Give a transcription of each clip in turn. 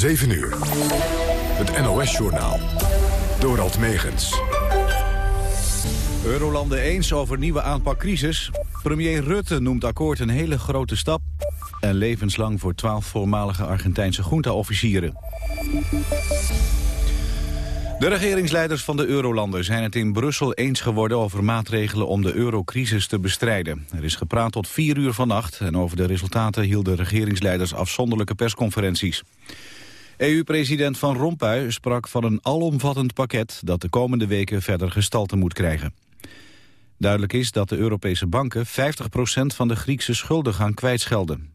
7 uur. Het NOS-journaal. Dorald Megens. Eurolanden eens over nieuwe aanpak crisis. Premier Rutte noemt akkoord een hele grote stap. En levenslang voor twaalf voormalige Argentijnse junta-officieren. De regeringsleiders van de eurolanden zijn het in Brussel eens geworden over maatregelen om de eurocrisis te bestrijden. Er is gepraat tot vier uur vannacht en over de resultaten hielden regeringsleiders afzonderlijke persconferenties. EU-president Van Rompuy sprak van een alomvattend pakket dat de komende weken verder gestalte moet krijgen. Duidelijk is dat de Europese banken 50% van de Griekse schulden gaan kwijtschelden.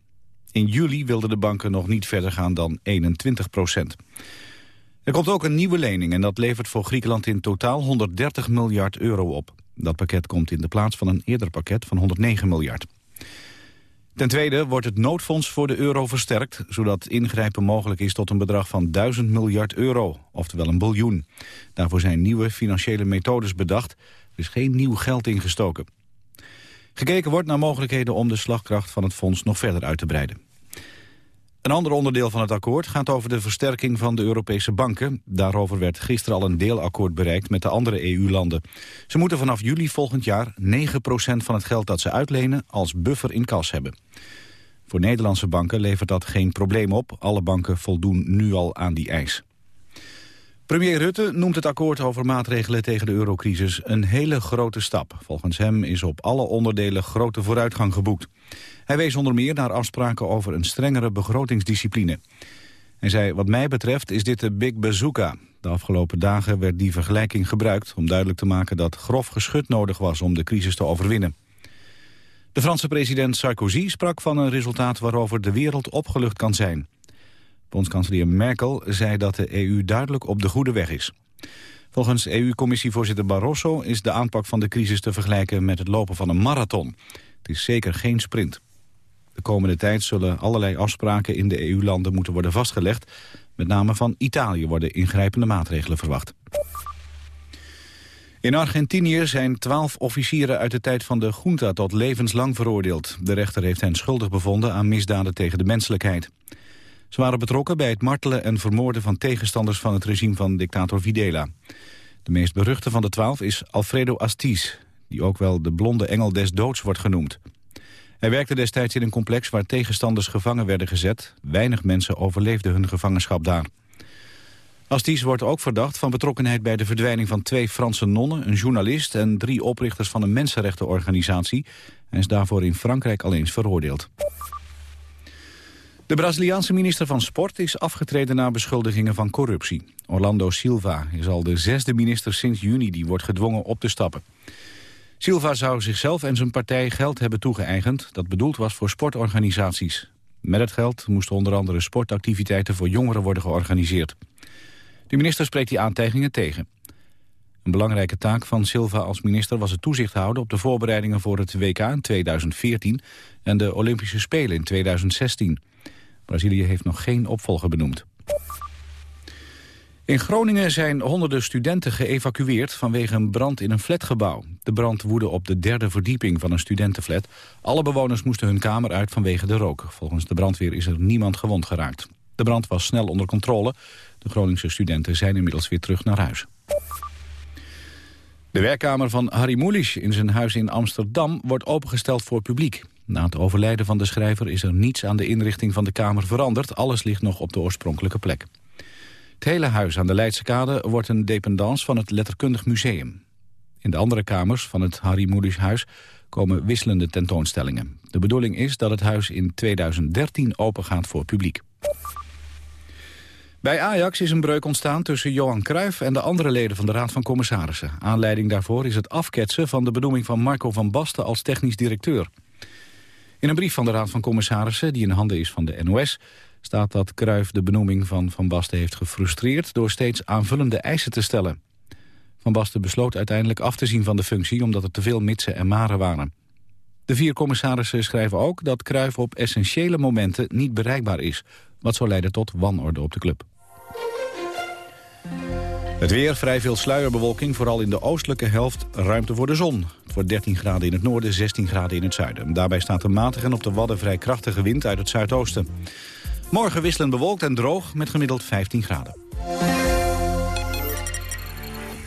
In juli wilden de banken nog niet verder gaan dan 21%. Er komt ook een nieuwe lening en dat levert voor Griekenland in totaal 130 miljard euro op. Dat pakket komt in de plaats van een eerder pakket van 109 miljard. Ten tweede wordt het noodfonds voor de euro versterkt... zodat ingrijpen mogelijk is tot een bedrag van 1000 miljard euro, oftewel een biljoen. Daarvoor zijn nieuwe financiële methodes bedacht. Er is geen nieuw geld ingestoken. Gekeken wordt naar mogelijkheden om de slagkracht van het fonds nog verder uit te breiden. Een ander onderdeel van het akkoord gaat over de versterking van de Europese banken. Daarover werd gisteren al een deelakkoord bereikt met de andere EU-landen. Ze moeten vanaf juli volgend jaar 9% van het geld dat ze uitlenen als buffer in kas hebben. Voor Nederlandse banken levert dat geen probleem op. Alle banken voldoen nu al aan die eis. Premier Rutte noemt het akkoord over maatregelen tegen de eurocrisis een hele grote stap. Volgens hem is op alle onderdelen grote vooruitgang geboekt. Hij wees onder meer naar afspraken over een strengere begrotingsdiscipline. Hij zei, wat mij betreft is dit de Big Bazooka. De afgelopen dagen werd die vergelijking gebruikt om duidelijk te maken dat grof geschut nodig was om de crisis te overwinnen. De Franse president Sarkozy sprak van een resultaat waarover de wereld opgelucht kan zijn. Bondskanselier Merkel zei dat de EU duidelijk op de goede weg is. Volgens EU-commissievoorzitter Barroso is de aanpak van de crisis te vergelijken met het lopen van een marathon. Het is zeker geen sprint. De komende tijd zullen allerlei afspraken in de EU-landen moeten worden vastgelegd. Met name van Italië worden ingrijpende maatregelen verwacht. In Argentinië zijn twaalf officieren uit de tijd van de junta tot levenslang veroordeeld. De rechter heeft hen schuldig bevonden aan misdaden tegen de menselijkheid. Ze waren betrokken bij het martelen en vermoorden van tegenstanders van het regime van dictator Videla. De meest beruchte van de twaalf is Alfredo Astiz, die ook wel de blonde engel des doods wordt genoemd. Hij werkte destijds in een complex waar tegenstanders gevangen werden gezet. Weinig mensen overleefden hun gevangenschap daar. Astiz wordt ook verdacht van betrokkenheid bij de verdwijning van twee Franse nonnen, een journalist en drie oprichters van een mensenrechtenorganisatie. Hij is daarvoor in Frankrijk al eens veroordeeld. De Braziliaanse minister van Sport is afgetreden na beschuldigingen van corruptie. Orlando Silva is al de zesde minister sinds juni die wordt gedwongen op te stappen. Silva zou zichzelf en zijn partij geld hebben toegeëigend... dat bedoeld was voor sportorganisaties. Met het geld moesten onder andere sportactiviteiten voor jongeren worden georganiseerd. De minister spreekt die aantijgingen tegen. Een belangrijke taak van Silva als minister was het toezicht houden... op de voorbereidingen voor het WK in 2014 en de Olympische Spelen in 2016. Brazilië heeft nog geen opvolger benoemd. In Groningen zijn honderden studenten geëvacueerd vanwege een brand in een flatgebouw. De brand woedde op de derde verdieping van een studentenflat. Alle bewoners moesten hun kamer uit vanwege de rook. Volgens de brandweer is er niemand gewond geraakt. De brand was snel onder controle. De Groningse studenten zijn inmiddels weer terug naar huis. De werkkamer van Harry Mulisch in zijn huis in Amsterdam wordt opengesteld voor publiek. Na het overlijden van de schrijver is er niets aan de inrichting van de kamer veranderd. Alles ligt nog op de oorspronkelijke plek. Het hele huis aan de Leidse Kade wordt een dependance van het Letterkundig Museum. In de andere kamers van het Harry Mulisch huis komen wisselende tentoonstellingen. De bedoeling is dat het huis in 2013 opengaat voor publiek. Bij Ajax is een breuk ontstaan tussen Johan Cruijff en de andere leden van de Raad van Commissarissen. Aanleiding daarvoor is het afketsen van de benoeming van Marco van Basten als technisch directeur. In een brief van de Raad van Commissarissen, die in handen is van de NOS... staat dat Cruijff de benoeming van Van Basten heeft gefrustreerd... door steeds aanvullende eisen te stellen. Van Basten besloot uiteindelijk af te zien van de functie... omdat er te veel mitsen en maren waren. De vier commissarissen schrijven ook dat Cruijff op essentiële momenten niet bereikbaar is... wat zou leiden tot wanorde op de club. Het weer, vrij veel sluierbewolking, vooral in de oostelijke helft ruimte voor de zon. Het wordt 13 graden in het noorden, 16 graden in het zuiden. Daarbij staat een matige en op de wadden vrij krachtige wind uit het zuidoosten. Morgen wisselend bewolkt en droog met gemiddeld 15 graden.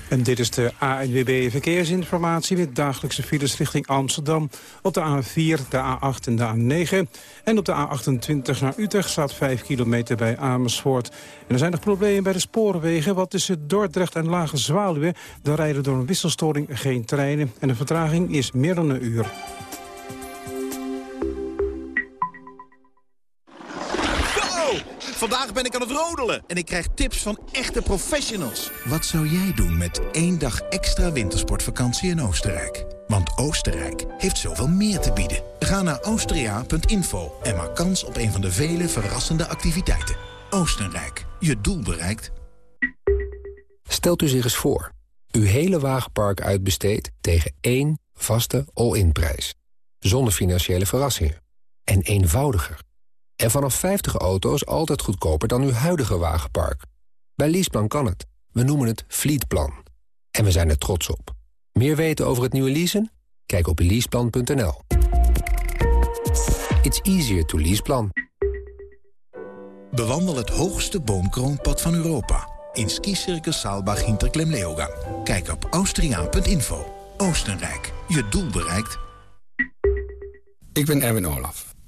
En dit is de ANWB Verkeersinformatie met dagelijkse files richting Amsterdam. Op de A4, de A8 en de A9. En op de A28 naar Utrecht staat 5 kilometer bij Amersfoort. En er zijn nog problemen bij de spoorwegen. Wat tussen Dordrecht en Lage Zwaluwe. Daar rijden door een wisselstoring geen treinen. En de vertraging is meer dan een uur. Vandaag ben ik aan het rodelen en ik krijg tips van echte professionals. Wat zou jij doen met één dag extra wintersportvakantie in Oostenrijk? Want Oostenrijk heeft zoveel meer te bieden. Ga naar austria.info en maak kans op een van de vele verrassende activiteiten. Oostenrijk, je doel bereikt. Stelt u zich eens voor. Uw hele wagenpark uitbesteedt tegen één vaste all-in prijs. Zonder financiële verrassingen. En eenvoudiger. En vanaf 50 auto's altijd goedkoper dan uw huidige wagenpark. Bij Leaseplan kan het. We noemen het Fleetplan. En we zijn er trots op. Meer weten over het nieuwe leasen? Kijk op leaseplan.nl. It's easier to leaseplan. Bewandel het hoogste boomkroonpad van Europa. In skicircus Saalbach Hinterklemleogang. Kijk op austriaan.info. Oostenrijk, je doel bereikt. Ik ben Erwin Olaf.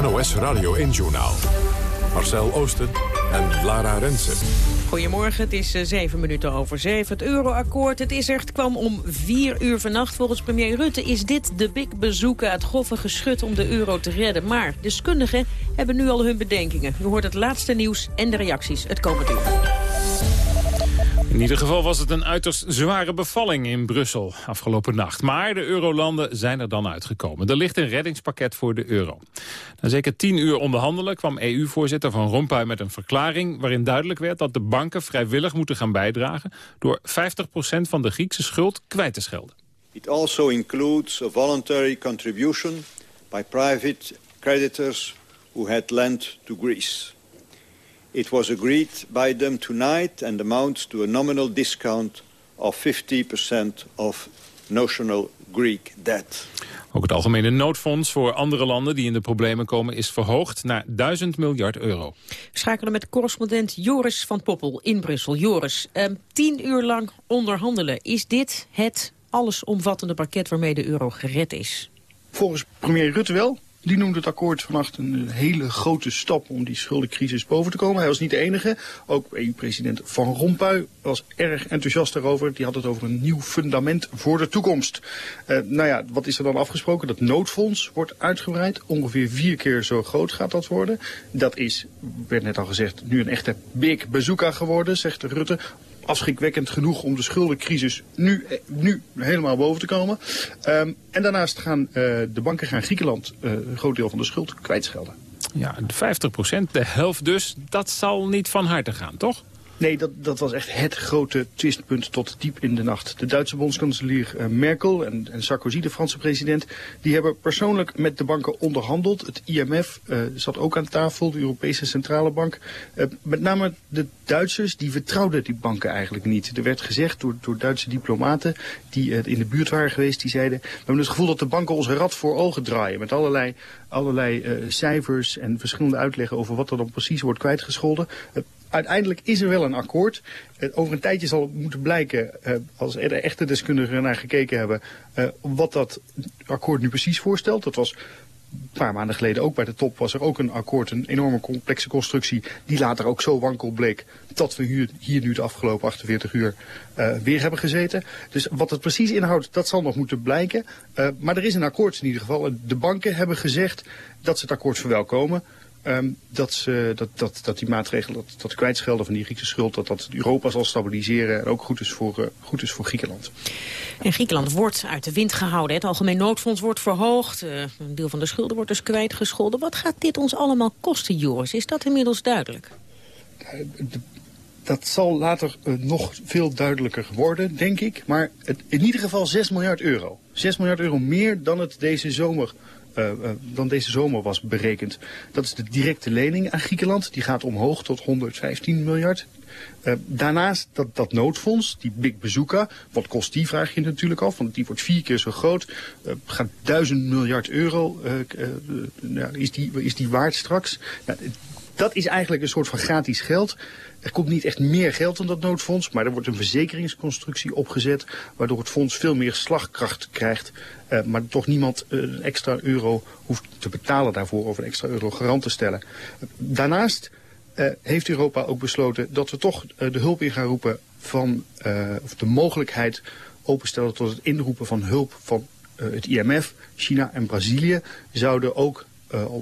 NOS Radio 1-journaal. Marcel Oosten en Lara Rensen. Goedemorgen, het is uh, zeven minuten over zeven. Het euroakkoord, het is het kwam om vier uur vannacht. Volgens premier Rutte is dit de big bezoeken uit Goffen geschud om de euro te redden. Maar deskundigen hebben nu al hun bedenkingen. U hoort het laatste nieuws en de reacties het komende uur. In ieder geval was het een uiterst zware bevalling in Brussel afgelopen nacht. Maar de eurolanden zijn er dan uitgekomen. Er ligt een reddingspakket voor de euro. Na zeker tien uur onderhandelen kwam EU-voorzitter Van Rompuy met een verklaring... waarin duidelijk werd dat de banken vrijwillig moeten gaan bijdragen... door 50% van de Griekse schuld kwijt te schelden. It also includes a voluntary contribution by private creditors who had lent to Greece. It was agreed by them tonight and amounts to a nominal discount of 50% of notional Greek debt. Ook het Algemene Noodfonds voor andere landen die in de problemen komen... is verhoogd naar 1000 miljard euro. We schakelen met correspondent Joris van Poppel in Brussel. Joris, eh, tien uur lang onderhandelen. Is dit het allesomvattende pakket waarmee de euro gered is? Volgens premier Rutte wel. Die noemde het akkoord vannacht een hele grote stap om die schuldencrisis boven te komen. Hij was niet de enige. Ook EU-president Van Rompuy was erg enthousiast daarover. Die had het over een nieuw fundament voor de toekomst. Uh, nou ja, wat is er dan afgesproken? Dat noodfonds wordt uitgebreid. Ongeveer vier keer zo groot gaat dat worden. Dat is, werd net al gezegd, nu een echte big bazooka geworden, zegt Rutte afschrikwekkend genoeg om de schuldencrisis nu, eh, nu helemaal boven te komen. Um, en daarnaast gaan uh, de banken gaan Griekenland uh, een groot deel van de schuld kwijtschelden. Ja, 50 procent, de helft dus, dat zal niet van harte gaan, toch? Nee, dat, dat was echt het grote twistpunt tot diep in de nacht. De Duitse bondskanselier uh, Merkel en, en, Sarkozy, de Franse president... die hebben persoonlijk met de banken onderhandeld. Het IMF uh, zat ook aan tafel, de Europese Centrale Bank. Uh, met name de Duitsers, die vertrouwden die banken eigenlijk niet. Er werd gezegd door, door Duitse diplomaten die in de buurt waren geweest... die zeiden, we hebben het gevoel dat de banken ons rad voor ogen draaien... met allerlei, allerlei cijfers en verschillende uitleggen over wat er dan precies wordt kwijtgescholden uiteindelijk is er wel een akkoord. Uh, over een tijdje zal moeten blijken, uh, als er echte deskundigen naar gekeken hebben, uh, wat dat akkoord nu precies voorstelt. Dat was een paar maanden geleden ook bij de top was er ook een akkoord, een enorme complexe constructie, die later ook zo wankel bleek dat we hier, hier nu de afgelopen 48 uur weer hebben gezeten. Dus wat het precies inhoudt, dat zal nog moeten blijken. maar er is een akkoord in ieder geval. De banken hebben gezegd dat ze het akkoord verwelkomen. Ehm, dat, ze, dat, dat, dat die maatregelen, dat, dat kwijtschelden van die Griekse schuld, dat dat Europa zal stabiliseren en ook goed is voor, uh, goed is voor Griekenland. En Griekenland wordt uit de wind gehouden. Het algemeen noodfonds wordt verhoogd. Uh, een deel van de schulden wordt dus kwijtgescholden. Wat gaat dit ons allemaal kosten, Joris? Is dat inmiddels duidelijk? De dat zal later uh, nog veel duidelijker worden, denk ik. Maar het, in ieder geval 6 miljard euro. 6 miljard euro meer dan het deze zomer dan deze zomer was berekend. Dat is de directe lening aan Griekenland. Die gaat omhoog tot 115 miljard. Uh, daarnaast dat, dat noodfonds, die Big Bazooka, wat kost die, vraag je natuurlijk af, want die wordt vier keer zo groot. Gaat duizend miljard euro, uh, is, die, is die waard straks? Dat is eigenlijk een soort van gratis geld. Er komt niet echt meer geld in dat noodfonds, maar er wordt een verzekeringsconstructie opgezet, waardoor het fonds veel meer slagkracht krijgt, uh, maar toch niemand uh, een extra euro hoeft te betalen daarvoor of een extra euro garant te stellen. Daarnaast uh, heeft Europa ook besloten dat we toch de hulp in gaan roepen van, of de mogelijkheid openstellen tot het inroepen van hulp van het IMF, China en Brazilië zouden ook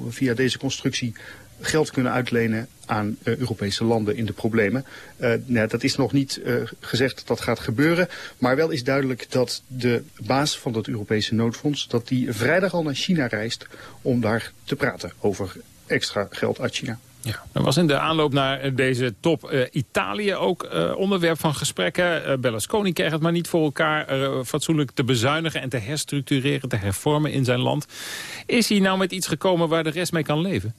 via deze constructie geld kunnen uitlenen aan uh, Europese landen in de problemen. Uh, nou, dat is nog niet uh, gezegd dat dat gaat gebeuren. Maar wel is duidelijk dat de baas van dat Europese noodfonds... dat die vrijdag al naar China reist om daar te praten over extra geld uit China. Ja, er was in de aanloop naar deze top Italië ook onderwerp van gesprekken. Uh, Berlusconi kreeg het maar niet voor elkaar fatsoenlijk te bezuinigen en te herstructureren, te hervormen in zijn land. Is hij nou met iets gekomen waar de rest mee kan leven?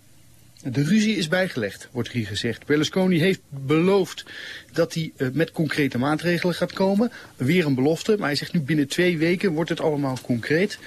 De ruzie is bijgelegd, wordt hier gezegd. Berlusconi heeft beloofd dat hij uh, met concrete maatregelen gaat komen. Weer een belofte, maar hij zegt nu binnen twee weken wordt het allemaal concreet.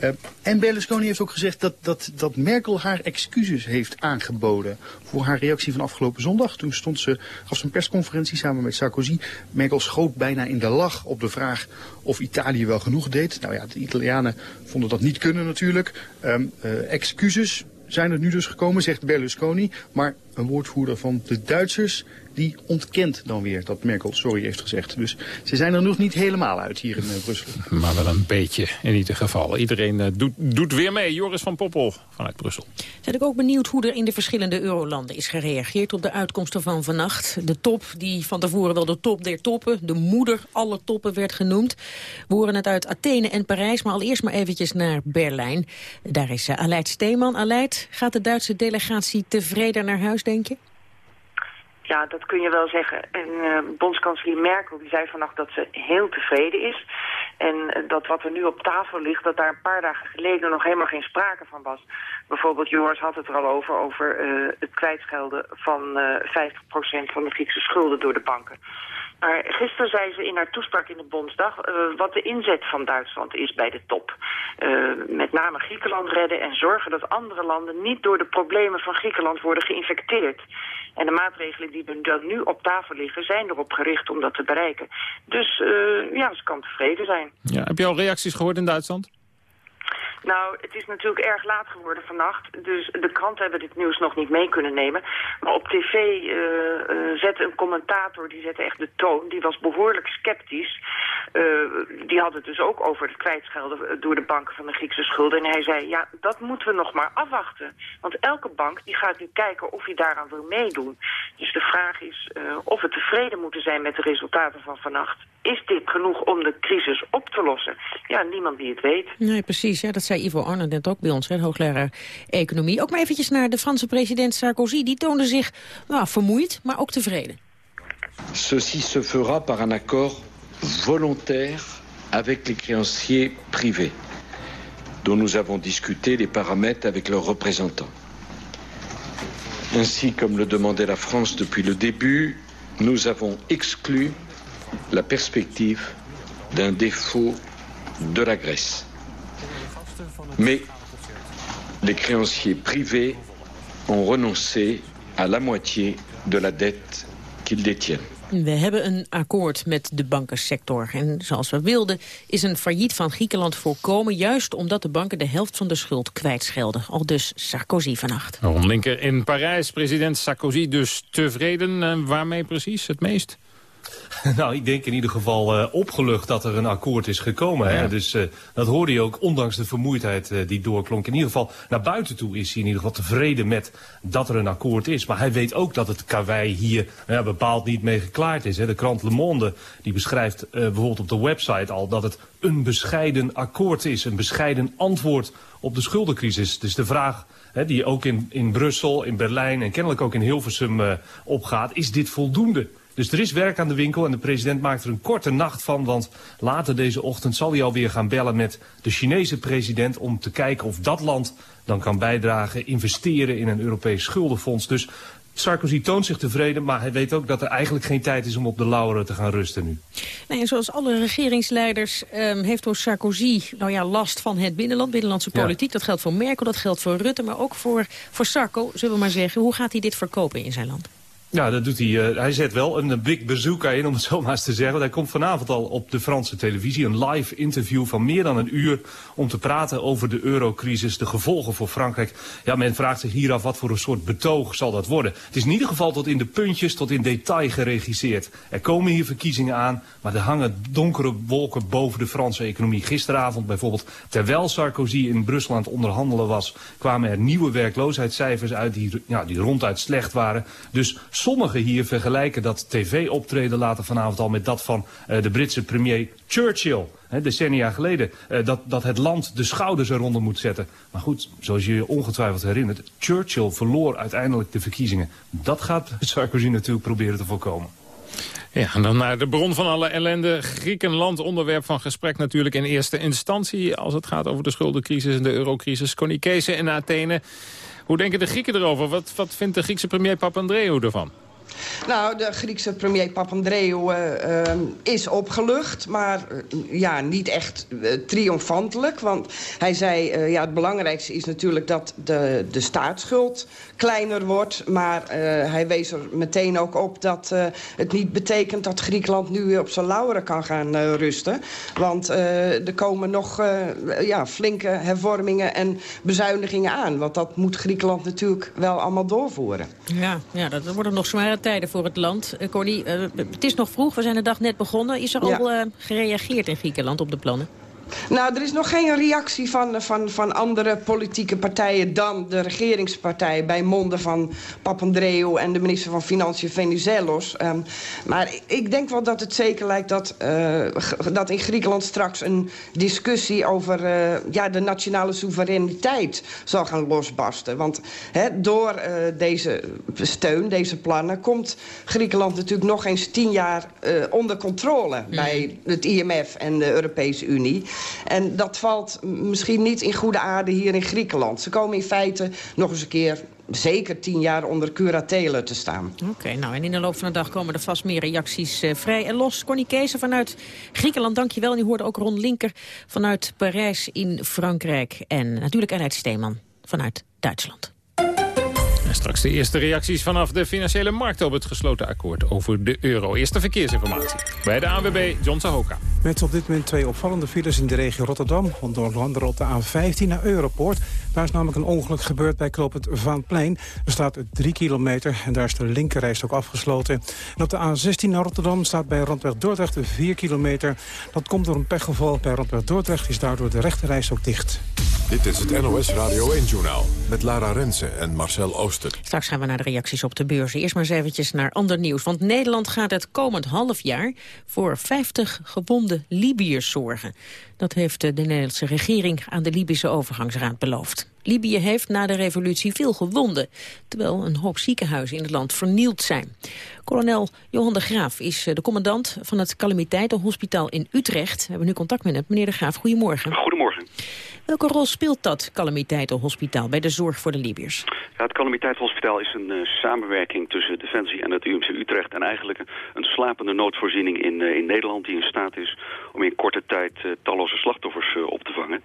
Uh, en Berlusconi heeft ook gezegd dat, dat, dat Merkel haar excuses heeft aangeboden voor haar reactie van afgelopen zondag. Toen stond ze, gaf ze een persconferentie samen met Sarkozy. Merkel schoot bijna in de lach op de vraag of Italië wel genoeg deed. Nou ja, de Italianen vonden dat niet kunnen natuurlijk. Um, uh, excuses, zijn er nu dus gekomen, zegt Berlusconi. Maar een woordvoerder van de Duitsers die ontkent dan weer dat Merkel sorry heeft gezegd. Dus ze zijn er nog niet helemaal uit hier in uh, Brussel. Maar wel een beetje in ieder geval. Iedereen uh, doet, doet weer mee. Joris van Poppel vanuit Brussel. Zijn ik ook benieuwd hoe er in de verschillende eurolanden is gereageerd op de uitkomsten van vannacht. De top, die van tevoren wel de top der toppen, de moeder alle toppen werd genoemd. We horen het uit Athene en Parijs, maar allereerst maar eventjes naar Berlijn. Daar is uh, Aleid Steeman. Aleid, gaat de Duitse delegatie tevreden naar huis, Ja, dat kun je wel zeggen. En uh, bondskanselier Merkel die zei vannacht dat ze heel tevreden is. En uh, dat wat er nu op tafel ligt, dat daar een paar dagen geleden nog helemaal geen sprake van was. Bijvoorbeeld, Joris had het er al over, over uh, het kwijtschelden van 50% van de Griekse schulden door de banken. Maar gisteren zei ze in haar toespraak in de Bondsdag uh, wat de inzet van Duitsland is bij de top. Uh, met name Griekenland redden en zorgen dat andere landen niet door de problemen van Griekenland worden geïnfecteerd. En de maatregelen die dan nu op tafel liggen zijn erop gericht om dat te bereiken. Dus uh, ja, ze kan tevreden zijn. Ja, heb je al reacties gehoord in Duitsland? Nou, het is natuurlijk erg laat geworden vannacht. Dus de kranten hebben dit nieuws nog niet mee kunnen nemen. Maar op tv uh, uh, zette een commentator, die zette echt de toon. Die was behoorlijk sceptisch. Uh, die had het dus ook over het kwijtschelden door de banken van de Griekse schulden. En hij zei, ja, dat moeten we nog maar afwachten. Want elke bank die gaat nu kijken of hij daaraan wil meedoen. Dus de vraag is of we tevreden moeten zijn met de resultaten van vannacht. Is dit genoeg om de crisis op te lossen? Ja, niemand die het weet. Nee, precies. Ja, dat zei Ivo Arne net ook bij ons, hè, hoogleraar economie. Ook maar eventjes naar de Franse president Sarkozy. Die toonde zich nou, vermoeid, maar ook tevreden. Ceci se fera par un accord volontaire avec les créanciers privés, dont nous avons discuté les paramètres avec leurs représentants. Ainsi, comme le demandait la France depuis le début, nous avons exclu la perspective d'un défaut de la Grèce. Mais les créanciers privés ont renoncé à la moitié de la dette qu'ils détiennent. We hebben een akkoord met de bankensector. En zoals we wilden is een failliet van Griekenland voorkomen... juist omdat de banken de helft van de schuld kwijtschelden. Al dus Sarkozy vannacht. Ron Linker in Parijs. President Sarkozy dus tevreden. En waarmee precies het meest? Nou, ik denk in ieder geval uh, opgelucht dat er een akkoord is gekomen. Hè? Dus uh, dat hoorde je ook, ondanks de vermoeidheid uh, die doorklonk. In ieder geval, naar buiten toe is hij in ieder geval tevreden met dat er een akkoord is. Maar hij weet ook dat het karwei hier ja, bepaald niet mee geklaard is. Hè? De krant Le Monde die beschrijft bijvoorbeeld op de website al dat het een bescheiden akkoord is. Een bescheiden antwoord op de schuldencrisis. Dus de vraag hè, die ook in, in Brussel, in Berlijn en kennelijk ook in Hilversum opgaat, is dit voldoende? Dus er is werk aan de winkel en de president maakt er een korte nacht van. Want later deze ochtend zal hij alweer gaan bellen met de Chinese president... om te kijken of dat land dan kan bijdragen, investeren in een Europees schuldenfonds. Dus Sarkozy toont zich tevreden, maar hij weet ook dat er eigenlijk geen tijd is om op de lauweren te gaan rusten nu. Nee, en zoals alle regeringsleiders um, heeft door Sarkozy nou ja, last van het binnenland, binnenlandse politiek. Dat geldt voor Merkel, dat geldt voor Rutte, maar ook voor, voor Sarko, zullen we maar zeggen. Hoe gaat hij dit verkopen in zijn land? Ja, dat doet hij. Uh, hij zet wel een big bazooka in, om het zo maar eens te zeggen. Hij komt vanavond al op de Franse televisie. Een live interview van meer dan een uur om te praten over de eurocrisis, de gevolgen voor Frankrijk. Ja, men vraagt zich hier af wat voor een soort betoog zal dat worden. Het is in ieder geval tot in de puntjes, tot in detail geregisseerd. Er komen hier verkiezingen aan, maar er hangen donkere wolken boven de Franse economie. Gisteravond bijvoorbeeld, terwijl Sarkozy in Brussel aan het onderhandelen was, kwamen er nieuwe werkloosheidscijfers uit die, ja, die ronduit slecht waren. Dus Sommigen hier vergelijken dat tv-optreden later vanavond al met dat van uh, de Britse premier Churchill. Decennia geleden. Uh, dat, dat het land de schouders eronder moet zetten. Maar goed, zoals je je ongetwijfeld herinnert. Churchill verloor uiteindelijk de verkiezingen. Dat gaat Sarkozy natuurlijk proberen te voorkomen. Ja, en dan naar de bron van alle ellende. Griekenland, onderwerp van gesprek natuurlijk in eerste instantie... als het gaat over de schuldencrisis en de eurocrisis. Connie in Athene. Hoe denken de Grieken erover? Wat, wat vindt de Griekse premier Papandreou ervan? Nou, de Griekse premier Papandreou uh, is opgelucht, maar uh, ja, niet echt uh, triomfantelijk. Want hij zei, ja, het belangrijkste is natuurlijk dat de, de staatsschuld kleiner wordt. Maar hij wees er meteen ook op dat het niet betekent dat Griekenland nu weer op zijn lauweren kan gaan rusten. Want er komen nog ja, flinke hervormingen en bezuinigingen aan. Want dat moet Griekenland natuurlijk wel allemaal doorvoeren. Ja, ja dat worden nog zware tijden voor het land. Uh, Corny, uh, het is nog vroeg, we zijn de dag net begonnen. Is er al uh, gereageerd in Griekenland op de plannen? Nou, er is nog geen reactie van, van, van andere politieke partijen... dan de regeringspartij bij monden van Papandreou... en de minister van Financiën Venizelos. Um, maar ik denk wel dat het zeker lijkt dat, uh, dat in Griekenland straks... een discussie over uh, ja, de nationale soevereiniteit zal gaan losbarsten. Want he, door uh, deze steun, deze plannen... komt Griekenland natuurlijk nog eens tien jaar onder controle... Mm. bij het IMF en de Europese Unie... En dat valt misschien niet in goede aarde hier in Griekenland. Ze komen in feite nog eens een keer zeker tien jaar onder curatele te staan. Oké, nou en in de loop van de dag komen er vast meer reacties uh, vrij en los. Connie Kees vanuit Griekenland, dankjewel. En u hoorde ook Ron Linker vanuit Parijs in Frankrijk. En natuurlijk Ernst Steeman vanuit Duitsland. Straks de eerste reacties vanaf de financiële markt op het gesloten akkoord over de euro. Eerste verkeersinformatie bij de ANWB John Sahoka. Met op dit moment twee opvallende files in de regio Rotterdam. Onder andere op de A15 naar Europoort. Daar is namelijk een ongeluk gebeurd bij Kloopend Vaanplein. Er staat 3 kilometer en daar is de linkerreis ook afgesloten. En op de A16 naar Rotterdam staat bij Randweg Dordrecht 4 kilometer. Dat komt door een pechgeval. Bij Randweg Dordrecht is daardoor de rechterreis ook dicht. Dit is het NOS Radio 1-journaal met Lara Rensen en Marcel Ooster. Straks gaan we naar de reacties op de beurzen. Eerst maar eens eventjes naar ander nieuws. Want Nederland gaat het komend half jaar voor 50 gewonde Libiërs zorgen. Dat heeft de Nederlandse regering aan de Libische overgangsraad beloofd. Libië heeft na de revolutie veel gewonden, terwijl een hoop ziekenhuizen in het land vernield zijn. Kolonel Johan de Graaf is de commandant van het Calamiteitenhospitaal in Utrecht. We hebben nu contact met hem. Meneer de Graaf, goedemorgen. Goedemorgen. Welke rol speelt dat calamiteitenhospitaal bij de zorg voor de Libiërs? Ja, het calamiteitenhospitaal is een uh, samenwerking tussen Defensie en het UMC Utrecht... en eigenlijk een, een slapende noodvoorziening in, uh, in Nederland die in staat is... om in korte tijd uh, talloze slachtoffers op te vangen.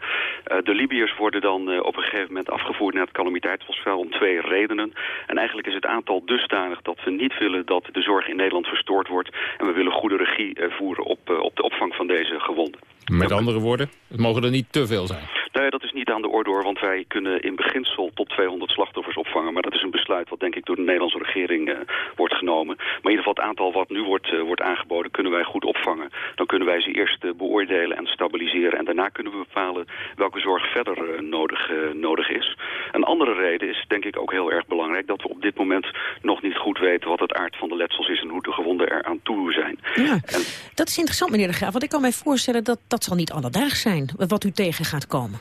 de Libiërs worden dan op een gegeven moment afgevoerd naar het calamiteitenhospitaal... om twee redenen. En eigenlijk is het aantal dusdanig dat we niet willen dat de zorg in Nederland verstoord wordt... en we willen goede regie voeren op, op de opvang van deze gewonden. Met andere woorden, het mogen er niet te veel zijn. Nee, dat is niet aan de orde hoor, want wij kunnen in beginsel tot 200 slachtoffers opvangen. Maar dat is een besluit wat denk ik door de Nederlandse regering uh, wordt genomen. Maar in ieder geval het aantal wat nu wordt, wordt aangeboden kunnen wij goed opvangen. Dan kunnen wij ze eerst beoordelen en stabiliseren. En daarna kunnen we bepalen welke zorg verder nodig, nodig is. Een andere reden is denk ik ook heel erg belangrijk... dat we op dit moment nog niet goed weten wat het aard van de letsels is... en hoe de gewonden er aan toe zijn. Ja, dat is interessant, meneer De Graaf. Want ik kan mij voorstellen dat dat zal niet alledaags zijn... wat u tegen gaat komen.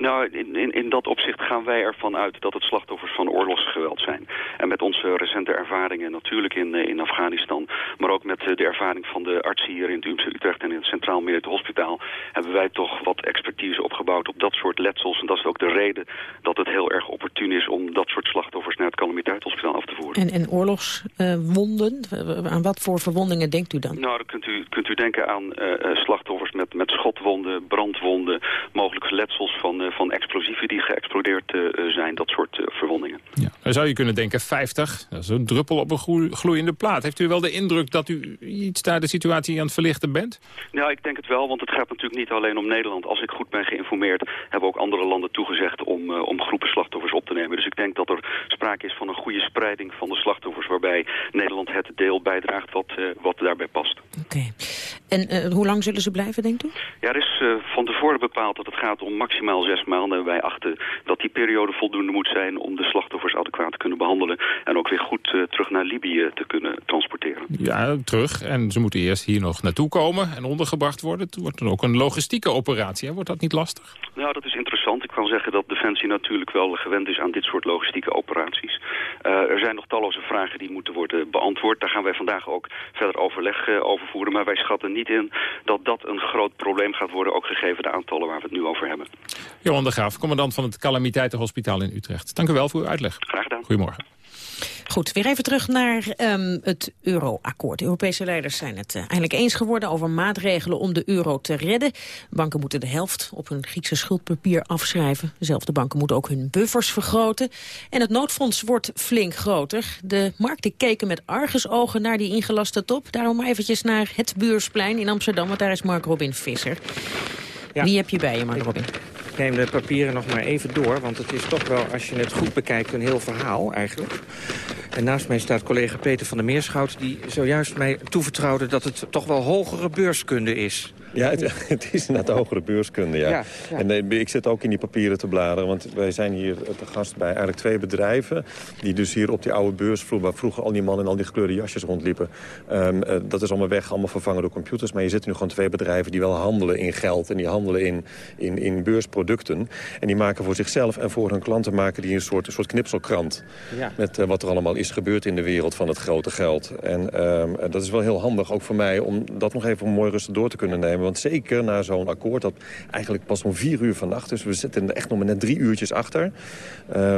Nou, in, in, in, dat opzicht gaan wij ervan uit dat het slachtoffers van oorlogsgeweld zijn. En met onze recente ervaringen natuurlijk in, eh, in Afghanistan... maar ook met eh, de ervaring van de artsen hier in het UMC Utrecht... en in het Centraal Medisch Hospitaal... hebben wij toch wat expertise opgebouwd op dat soort letsels. En dat is ook de reden dat het heel erg opportun is... om dat soort slachtoffers naar het Calamiteitshospitaal af te voeren. En, en oorlogswonden? Uh, aan wat voor verwondingen denkt u dan? Nou, dan kunt u, kunt u denken aan uh, slachtoffers met, met schotwonden, brandwonden... mogelijk letsels van eh, van explosieven die geëxplodeerd eh, eh, zijn. Dat soort verwondingen. Ja. Dan zou je kunnen denken 50, dat is een druppel op een gloeiende plaat. Heeft u wel de indruk dat u iets daar de situatie aan het verlichten bent? Ja, ik denk het wel, want het gaat natuurlijk niet alleen om Nederland. Als ik goed ben geïnformeerd, hebben ook andere landen toegezegd om, om groepen slachtoffers op te nemen. Dus ik denk dat er sprake is van een goede spreiding van de slachtoffers, waarbij Nederland het deel bijdraagt wat, wat daarbij past. Oké. En hoe lang zullen ze blijven, denkt u? Ja, er is van tevoren bepaald dat het gaat om maximaal zes maanden. Wij achten dat die periode voldoende moet zijn om de slachtoffers adequaat te kunnen behandelen. En ook weer goed uh, terug naar Libië te kunnen transporteren. Ja, terug. En ze moeten eerst hier nog naartoe komen en ondergebracht worden. Het wordt dan ook een logistieke operatie. Hè? Wordt dat niet lastig? Nou, dat is interessant. Ik kan zeggen dat Defensie natuurlijk wel gewend is aan dit soort logistieke operaties. Uh, er zijn nog talloze vragen die moeten worden beantwoord. Daar gaan wij vandaag ook verder overleg uh, over voeren. Maar wij schatten niet in dat dat een groot probleem gaat worden, ook gegeven de aantallen waar we het nu over hebben. Johan de Graaf, commandant van het Calamiteitenhospitaal in Utrecht. Dank u wel voor uw uitleg. Graag gedaan. Goedemorgen. Goed, weer even terug naar um, het euro-akkoord. De Europese leiders zijn het uh, eindelijk eens geworden over maatregelen om de euro te redden. Banken moeten de helft op hun Griekse schuldpapier afschrijven. Dezelfde banken moeten ook hun buffers vergroten. En het noodfonds wordt flink groter. De markten keken met argusogen naar die ingelaste top. Daarom maar eventjes naar het Buursplein in Amsterdam, want daar is Mark Robin Visser. Ja. Wie heb je bij je, Mark Robin? Neem de papieren nog maar even door, want het is toch wel, als je het goed bekijkt, een heel verhaal eigenlijk. En naast mij staat collega Peter van der Meerschout... die zojuist mij toevertrouwde dat het toch wel hogere beurskunde is. Ja, het, het, is inderdaad hogere beurskunde, ja. ja, En eh, ik zit ook in die papieren te bladeren, want wij zijn hier te gast bij eigenlijk twee bedrijven... die dus hier op die oude beursvloer, waar vroeger al die mannen in al die gekleurde jasjes rondliepen... Um, uh, dat is allemaal weg, allemaal vervangen door computers. Maar je zit nu gewoon twee bedrijven die wel handelen in geld... en die handelen in, in, in beursproducten. En die maken voor zichzelf en voor hun klanten maken die een soort, een soort knipselkrant... Ja. met uh, wat er allemaal is gebeurd in de wereld van het grote geld. En um, dat is wel heel handig, ook voor mij, om dat nog even mooi rustig door te kunnen nemen want zeker na zo'n akkoord, dat eigenlijk pas om vier uur vannacht... dus we zitten er echt nog maar net drie uurtjes achter... Uh,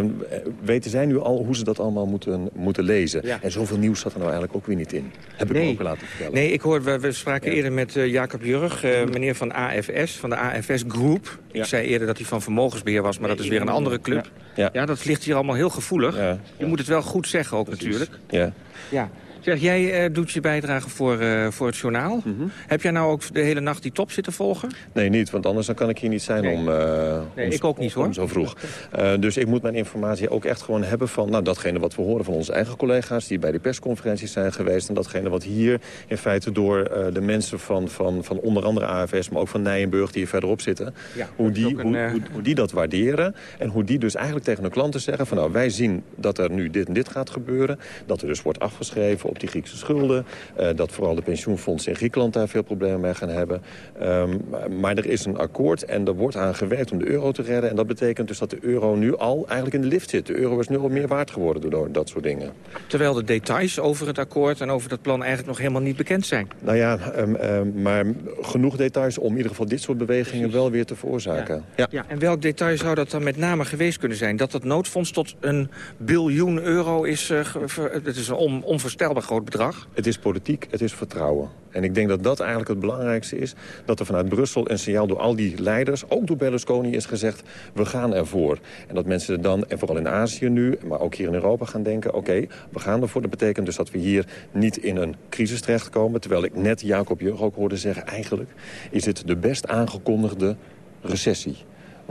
weten zij nu al hoe ze dat allemaal moeten, moeten lezen. Ja. En zoveel nieuws zat er nou eigenlijk ook weer niet in. Heb ik nee. me ook laten vertellen. Nee, ik hoor, we, we spraken ja. eerder met uh, Jacob Jurg, uh, meneer van AFS, van de AFS Group. Ja. Ik zei eerder dat hij van vermogensbeheer was, maar nee, dat is weer een andere club. Ja, ja. dat ligt hier allemaal heel gevoelig. Je moet het wel goed zeggen ook Precies. natuurlijk. Ja. ja. Zeg, jij uh, doet je bijdrage voor, uh, voor het journaal. Mm -hmm. Heb jij nou ook de hele nacht die top zitten volgen? Nee, niet. Want anders dan kan ik hier niet zijn nee. om, uh, nee, om, ik ook niet, hoor. om zo vroeg. dus ik moet mijn informatie ook echt gewoon hebben van... Nou, datgene wat we horen van onze eigen collega's... die bij de persconferenties zijn geweest... en datgene wat hier in feite door de mensen van, van, van onder andere AFS... maar ook van Nijenburg die hier verderop zitten... Ja, hoe, die, een, hoe, hoe, hoe, die dat waarderen... en hoe die dus eigenlijk tegen hun klanten zeggen... van nou, wij zien dat er nu dit en dit gaat gebeuren... dat er dus wordt afgeschreven op die Griekse schulden... Uh, dat vooral de pensioenfondsen in Griekenland daar veel problemen mee gaan hebben. Um, maar er is een akkoord en er wordt aan gewerkt om de euro te redden. En dat betekent dus dat de euro nu al eigenlijk in de lift zit. De euro is nu al meer waard geworden door dat soort dingen. Terwijl de details over het akkoord en over dat plan eigenlijk nog helemaal niet bekend zijn. Nou ja, um, um, maar genoeg details om in ieder geval dit soort bewegingen Precies. wel weer te veroorzaken. Ja. Ja. ja. En welk detail zou dat dan met name geweest kunnen zijn? Dat het noodfonds tot een biljoen euro is... Uh, het is een on, onvoorstelbaar groot bedrag. Het is politiek, het is vertrouwen. En ik denk dat dat eigenlijk het belangrijkste is. Dat er vanuit Brussel een signaal door al die leiders, ook door Berlusconi, is gezegd... we gaan ervoor. En dat mensen dan, en vooral in Azië nu, maar ook hier in Europa gaan denken... oké, we gaan ervoor. Dat betekent dus dat we hier niet in een crisis terechtkomen. Terwijl ik net Jacob Jurg ook hoorde zeggen... eigenlijk is dit de best aangekondigde recessie.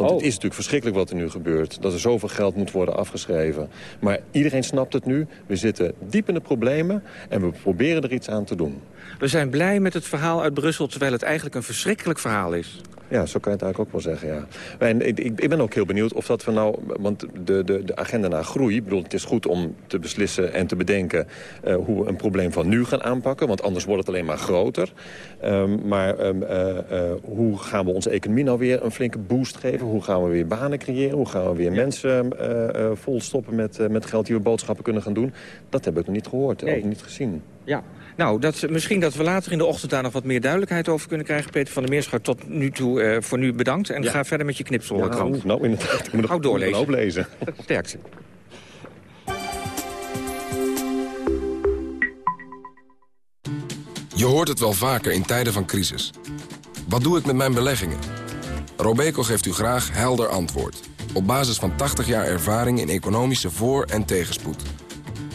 Want het is natuurlijk verschrikkelijk wat er nu gebeurt. Dat er zoveel geld moet worden afgeschreven. Maar iedereen snapt het nu. We zitten diep in de problemen en we proberen er iets aan te doen. We zijn blij met het verhaal uit Brussel... terwijl het eigenlijk een verschrikkelijk verhaal is. Ja, zo kan je het eigenlijk ook wel zeggen, ja. En ik, ik, ben ook heel benieuwd of dat we nou... Want de, de, de agenda naar groei... Ik bedoel, het is goed om te beslissen en te bedenken... Uh, hoe we een probleem van nu gaan aanpakken. Want anders wordt het alleen maar groter. Um, maar um, uh, uh, hoe gaan we onze economie nou weer een flinke boost geven? Hoe gaan we weer banen creëren? Hoe gaan we weer mensen volstoppen met, met geld... die we boodschappen kunnen gaan doen? Dat heb ik nog niet gehoord, nee. ook niet gezien. Ja, nou, dat, misschien dat we later in de ochtend daar nog wat meer duidelijkheid over kunnen krijgen. Peter van der Meerschout, tot nu toe uh, voor nu bedankt. En ga verder met je knipsel. Ja, nou, nou, inderdaad. Ik moet nog doorlezen. Sterkste. Je hoort het wel vaker in tijden van crisis. Wat doe ik met mijn beleggingen? Robeco geeft u graag helder antwoord. Op basis van 80 jaar ervaring in economische voor- en tegenspoed.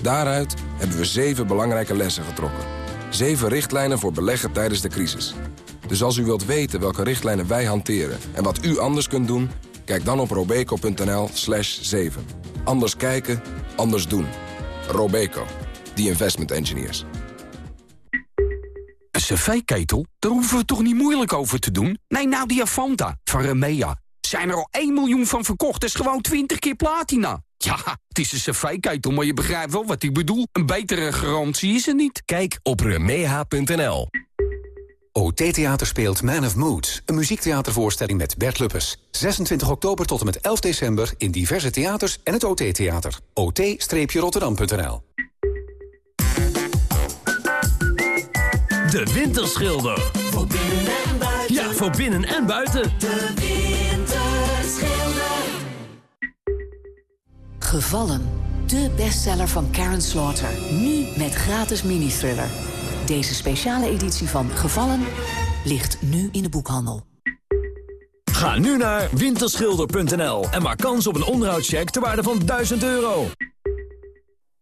Daaruit hebben we zeven belangrijke lessen getrokken. Zeven richtlijnen voor beleggen tijdens de crisis. Dus als u wilt weten welke richtlijnen wij hanteren en wat u anders kunt doen... kijk dan op robeco.nl slash 7. Anders kijken, anders doen. Robeco, the investment engineers. Een cv-ketel? Daar hoeven we toch niet moeilijk over te doen? Nee, nou die Avanta van Remea. Zijn er al 1 miljoen van verkocht, dat is gewoon 20 keer platina. Ja, het is een cv-ketel, maar je begrijpt wel wat ik bedoel. Een betere garantie is er niet. Kijk op remeha.nl. OT Theater speelt Man of Moods. Een muziektheatervoorstelling met Bert Luppes. 26 oktober tot en met 11 december in diverse theaters en het OT Theater. ot-rotterdam.nl De Winterschilder. Voor binnen en buiten. Ja, voor binnen en buiten. De Winterschilder. Gevallen. De bestseller van Karen Slaughter. Nu met gratis mini-thriller. Deze speciale editie van Gevallen ligt nu in de boekhandel. Ga nu naar winterschilder.nl en maak kans op een onderhoudscheck ter waarde van 1000 euro.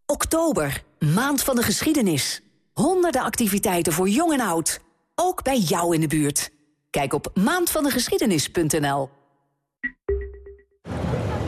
Oktober, maand van de geschiedenis. Honderden activiteiten voor jong en oud. Ook bij jou in de buurt. Kijk op maandvandegeschiedenis.nl.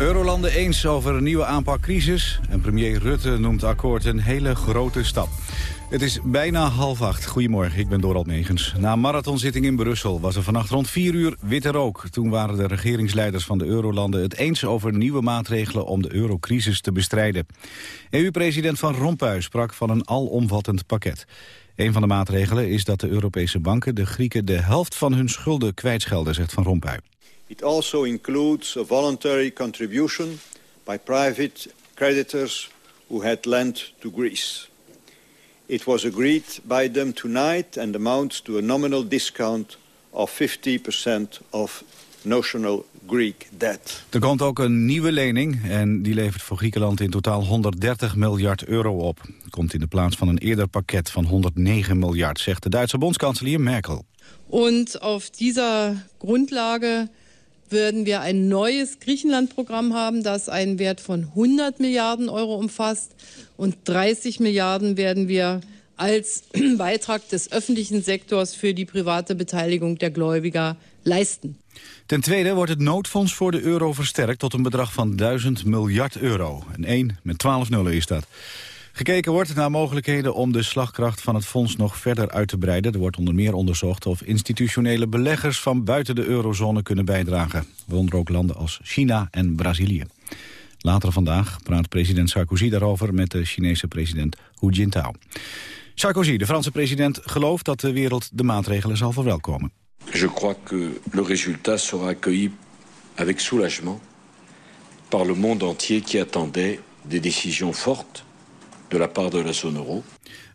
Eurolanden eens over een nieuwe aanpak crisis. En premier Rutte noemt akkoord een hele grote stap. Het is bijna half acht. Goedemorgen, ik ben Dorald Megens. Na een marathonzitting in Brussel was er vannacht rond vier uur witte rook. Toen waren de regeringsleiders van de eurolanden het eens over nieuwe maatregelen om de eurocrisis te bestrijden. EU-president Van Rompuy sprak van een alomvattend pakket. Een van de maatregelen is dat de Europese banken de Grieken de helft van hun schulden kwijtschelden, zegt Van Rompuy. It also includes a voluntary contribution by private creditors who had lent to Greece. It was agreed by them tonight and amounts to a nominal discount of 50% of notional Greek debt. Er komt ook een nieuwe lening en die levert voor Griekenland in totaal 130 miljard euro op. Komt in de plaats van een eerder pakket van 109 miljard, zegt de Duitse bondskanselier Merkel. En op deze Grundlage werden wir ein neues Griechenland-Programm haben, das einen Wert von 100 Milliarden Euro umfasst. Und 30 Milliarden werden wir als Beitrag des öffentlichen Sektors für die private Beteiligung der Gläubiger leisten. Ten tweede wordt het noodfonds voor de euro versterkt tot een bedrag van 1000 miljard euro. En 1 met 12 nullen is dat. Gekeken wordt naar mogelijkheden om de slagkracht van het fonds nog verder uit te breiden. Er wordt onder meer onderzocht of institutionele beleggers van buiten de eurozone kunnen bijdragen. Waaronder ook landen als China en Brazilië. Later vandaag praat president Sarkozy daarover met de Chinese president Hu Jintao. Sarkozy, de Franse president, gelooft dat de wereld de maatregelen zal verwelkomen. Je crois que le résultat sera accueilli avec soulagement par le monde entier qui attendait des décisions fortes de part de.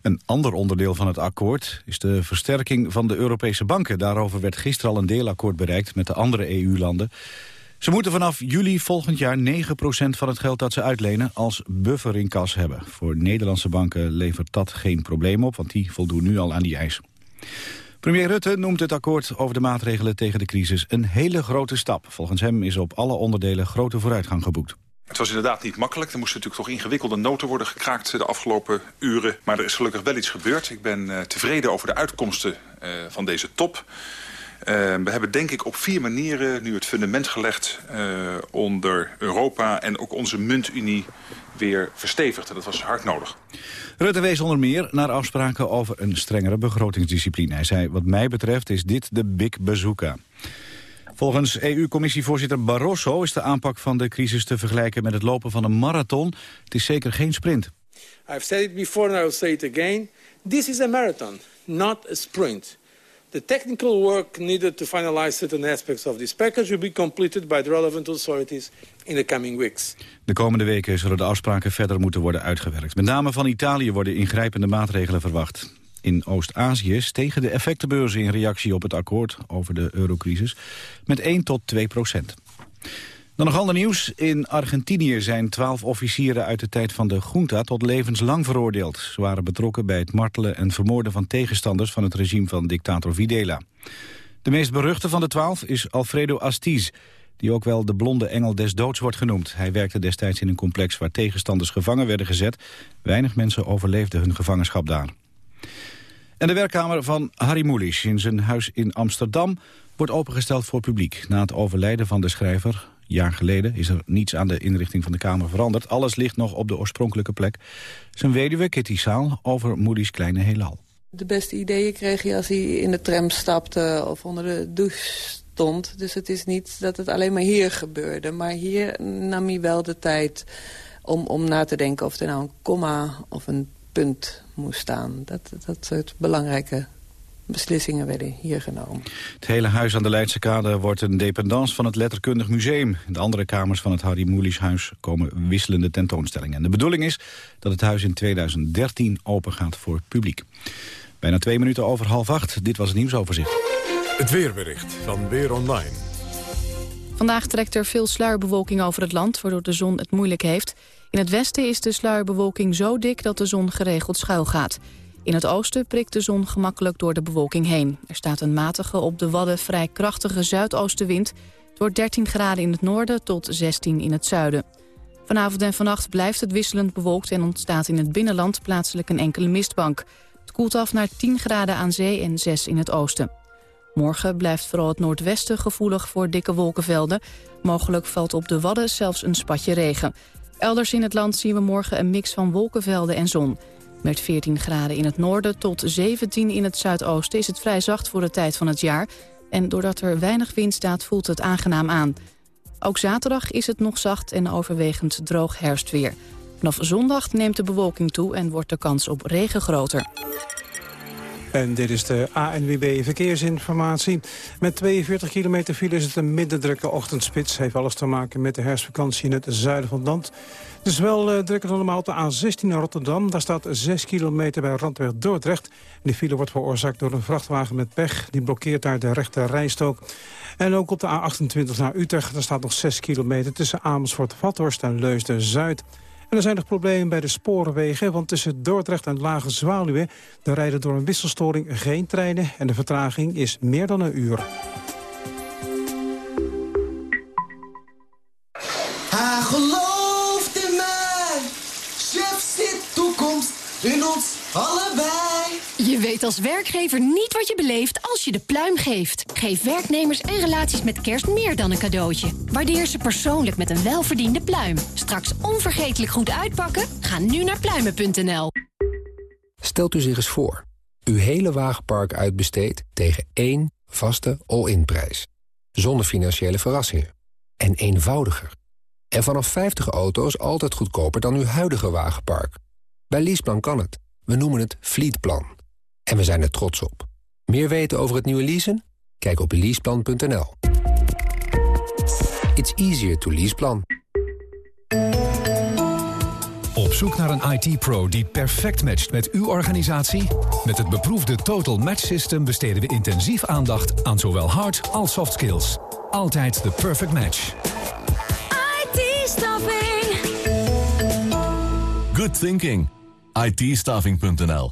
Een ander onderdeel van het akkoord is de versterking van de Europese banken. Daarover werd gisteren al een deelakkoord bereikt met de andere EU-landen. Ze moeten vanaf juli volgend jaar 9% van het geld dat ze uitlenen als buffer in kas hebben. Voor Nederlandse banken levert dat geen probleem op, want die voldoen nu al aan die eis. Premier Rutte noemt het akkoord over de maatregelen tegen de crisis een hele grote stap. Volgens hem is op alle onderdelen grote vooruitgang geboekt. Het was inderdaad niet makkelijk. Er moesten natuurlijk toch ingewikkelde noten worden gekraakt de afgelopen uren. Maar er is gelukkig wel iets gebeurd. Ik ben uh, tevreden over de uitkomsten uh, van deze top. Uh, we hebben denk ik op vier manieren nu het fundament gelegd onder Europa en ook onze muntunie weer verstevigd. En dat was hard nodig. Rutte wees onder meer naar afspraken over een strengere begrotingsdiscipline. Hij zei, wat mij betreft is dit de big bazooka. Volgens EU-commissievoorzitter Barroso is de aanpak van de crisis te vergelijken met het lopen van een marathon. Het is zeker geen sprint. I've said it before and I will say it again. This is a marathon, not a sprint. The technical work needed to finalize certain aspects of this package will be completed by the relevant authorities in the coming weeks. De komende weken zullen de afspraken verder moeten worden uitgewerkt. Met name van Italië worden ingrijpende maatregelen verwacht. In Oost-Azië stegen de effectenbeurzen in reactie op het akkoord over de eurocrisis met 1 tot 2 procent. Dan nog ander nieuws. In Argentinië zijn twaalf officieren uit de tijd van de junta tot levenslang veroordeeld. Ze waren betrokken bij het martelen en vermoorden van tegenstanders van het regime van dictator Videla. De meest beruchte van de twaalf is Alfredo Astiz, die ook wel de blonde engel des doods wordt genoemd. Hij werkte destijds in een complex waar tegenstanders gevangen werden gezet. Weinig mensen overleefden hun gevangenschap daar. De werkkamer van Harry Mulisch in zijn huis in Amsterdam wordt opengesteld voor publiek. Na het overlijden van de schrijver, jaar geleden, is er niets aan de inrichting van de Kamer veranderd. Alles ligt nog op de oorspronkelijke plek. Zijn weduwe, Kitty Saal, over Moody's kleine heelal. De beste ideeën kreeg hij als hij in de tram stapte of onder de douche stond. Dus het is niet dat het alleen maar hier gebeurde. Maar hier nam hij wel de tijd om, om na te denken of er nou een komma of een punt moest staan. Dat, dat soort belangrijke beslissingen werden hier genomen. Het hele huis aan de Leidse Kade wordt een dependance van het Letterkundig Museum. In de andere kamers van het Harry Mulisch huis komen wisselende tentoonstellingen. En de bedoeling is dat het huis in 2013 open gaat voor het publiek. Bijna twee minuten over half acht. Dit was het nieuwsoverzicht. Het weerbericht van Weer Online. Vandaag trekt er veel sluierbewolking over het land, waardoor de zon het moeilijk heeft. In het westen is de sluierbewolking zo dik dat de zon geregeld schuil gaat. In het oosten prikt de zon gemakkelijk door de bewolking heen. Er staat een matige, op de Wadden vrij krachtige zuidoostenwind. Het wordt 13 graden in het noorden tot 16 in het zuiden. Vanavond en vannacht blijft het wisselend bewolkt... en ontstaat in het binnenland plaatselijk een enkele mistbank. Het koelt af naar 10 graden aan zee en 6 in het oosten. Morgen blijft vooral het noordwesten gevoelig voor dikke wolkenvelden. Mogelijk valt op de Wadden zelfs een spatje regen. Elders in het land zien we morgen een mix van wolkenvelden en zon. Met 14 graden in het noorden tot 17 in het zuidoosten is het vrij zacht voor de tijd van het jaar. En doordat er weinig wind staat voelt het aangenaam aan. Ook zaterdag is het nog zacht en overwegend droog herfstweer. Vanaf zondag neemt de bewolking toe en wordt de kans op regen groter. En dit is de ANWB Verkeersinformatie. Met 42 kilometer file is het een middendrukke ochtendspits. Heeft alles te maken met de herfstvakantie in het zuiden van het. Het is wel uh, drukker dan normaal op de A16 naar Rotterdam. Daar staat 6 kilometer bij Randweg Dordrecht. de file wordt veroorzaakt door een vrachtwagen met pech. Die blokkeert daar de rechte rijstok. En ook op de A28 naar Utrecht. Daar staat nog 6 kilometer tussen Amersfoort, Vathorst en Leusden-Zuid. En er zijn nog problemen bij de sporenwegen, want tussen Dordrecht en Lage Zwaluwe... daar rijden door een wisselstoring geen treinen en de vertraging is meer dan een uur. Hij gelooft in mij. Chef toekomst in ons allebei. Je weet als werkgever niet wat je beleeft als je de pluim geeft. Geef werknemers en relaties met kerst meer dan een cadeautje. Waardeer ze persoonlijk met een welverdiende pluim. Straks onvergetelijk goed uitpakken? Ga nu naar pluimen.nl. Stelt u zich eens voor. Uw hele wagenpark uitbesteedt tegen één vaste all-in prijs. Zonder financiële verrassingen. En eenvoudiger. En vanaf 50 auto's altijd goedkoper dan uw huidige wagenpark. Bij Leaseplan kan het. We noemen het Fleetplan. En we zijn er trots op. Meer weten over het nieuwe leasen? Kijk op leaseplan.nl. It's easier to leaseplan. Op zoek naar een IT-pro die perfect matcht met uw organisatie? Met het beproefde Total Match System besteden we intensief aandacht aan zowel hard als soft skills. Altijd de perfect match. IT-staffing. Good thinking. IT-staffing.nl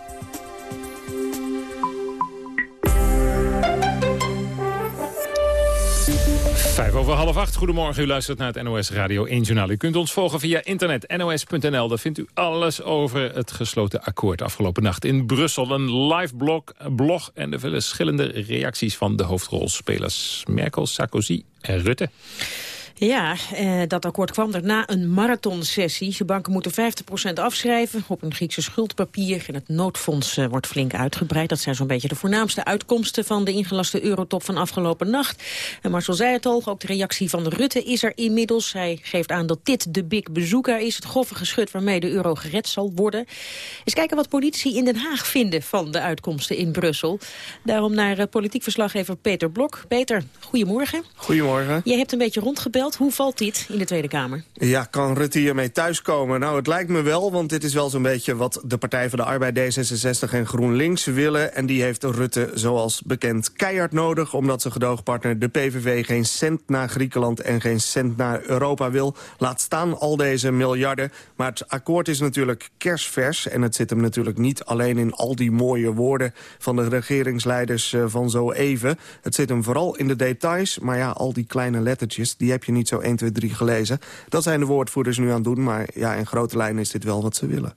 Vijf over half acht. Goedemorgen, u luistert naar het NOS Radio 1 Journaal. U kunt ons volgen via internet, nos.nl. Daar vindt u alles over het gesloten akkoord afgelopen nacht in Brussel. Een live blog, blog en de verschillende reacties van de hoofdrolspelers. Merkel, Sarkozy en Rutte. Ja, eh, dat akkoord kwam er na een marathonsessie. De banken moeten 50% afschrijven op een Griekse schuldpapier. En het noodfonds eh, wordt flink uitgebreid. Dat zijn zo'n beetje de voornaamste uitkomsten van de ingelaste eurotop van afgelopen nacht. En Marcel zei het al, ook de reactie van Rutte is er inmiddels. Hij geeft aan dat dit de big bezoeker is. Het grove geschut waarmee de euro gered zal worden. Eens kijken wat politici in Den Haag vinden van de uitkomsten in Brussel. Daarom naar eh, politiek verslaggever Peter Blok. Peter, goedemorgen. Goedemorgen. Jij hebt een beetje rondgebeld. Hoe valt dit in de Tweede Kamer? Ja, kan Rutte hiermee thuiskomen? Nou, het lijkt me wel, want dit is wel zo'n beetje wat de Partij van de Arbeid D66 en GroenLinks willen. En die heeft Rutte, zoals bekend, keihard nodig, omdat zijn gedoogpartner de PVV geen cent naar Griekenland en geen cent naar Europa wil. Laat staan al deze miljarden. Maar het akkoord is natuurlijk kersvers en het zit hem natuurlijk niet alleen in al die mooie woorden van de regeringsleiders eh, van zo even. Het zit hem vooral in de details, maar ja, al die kleine lettertjes, die heb je niet zo 1, 2, 3 gelezen. Dat zijn de woordvoerders nu aan het doen, maar ja, in grote lijnen is dit wel wat ze willen.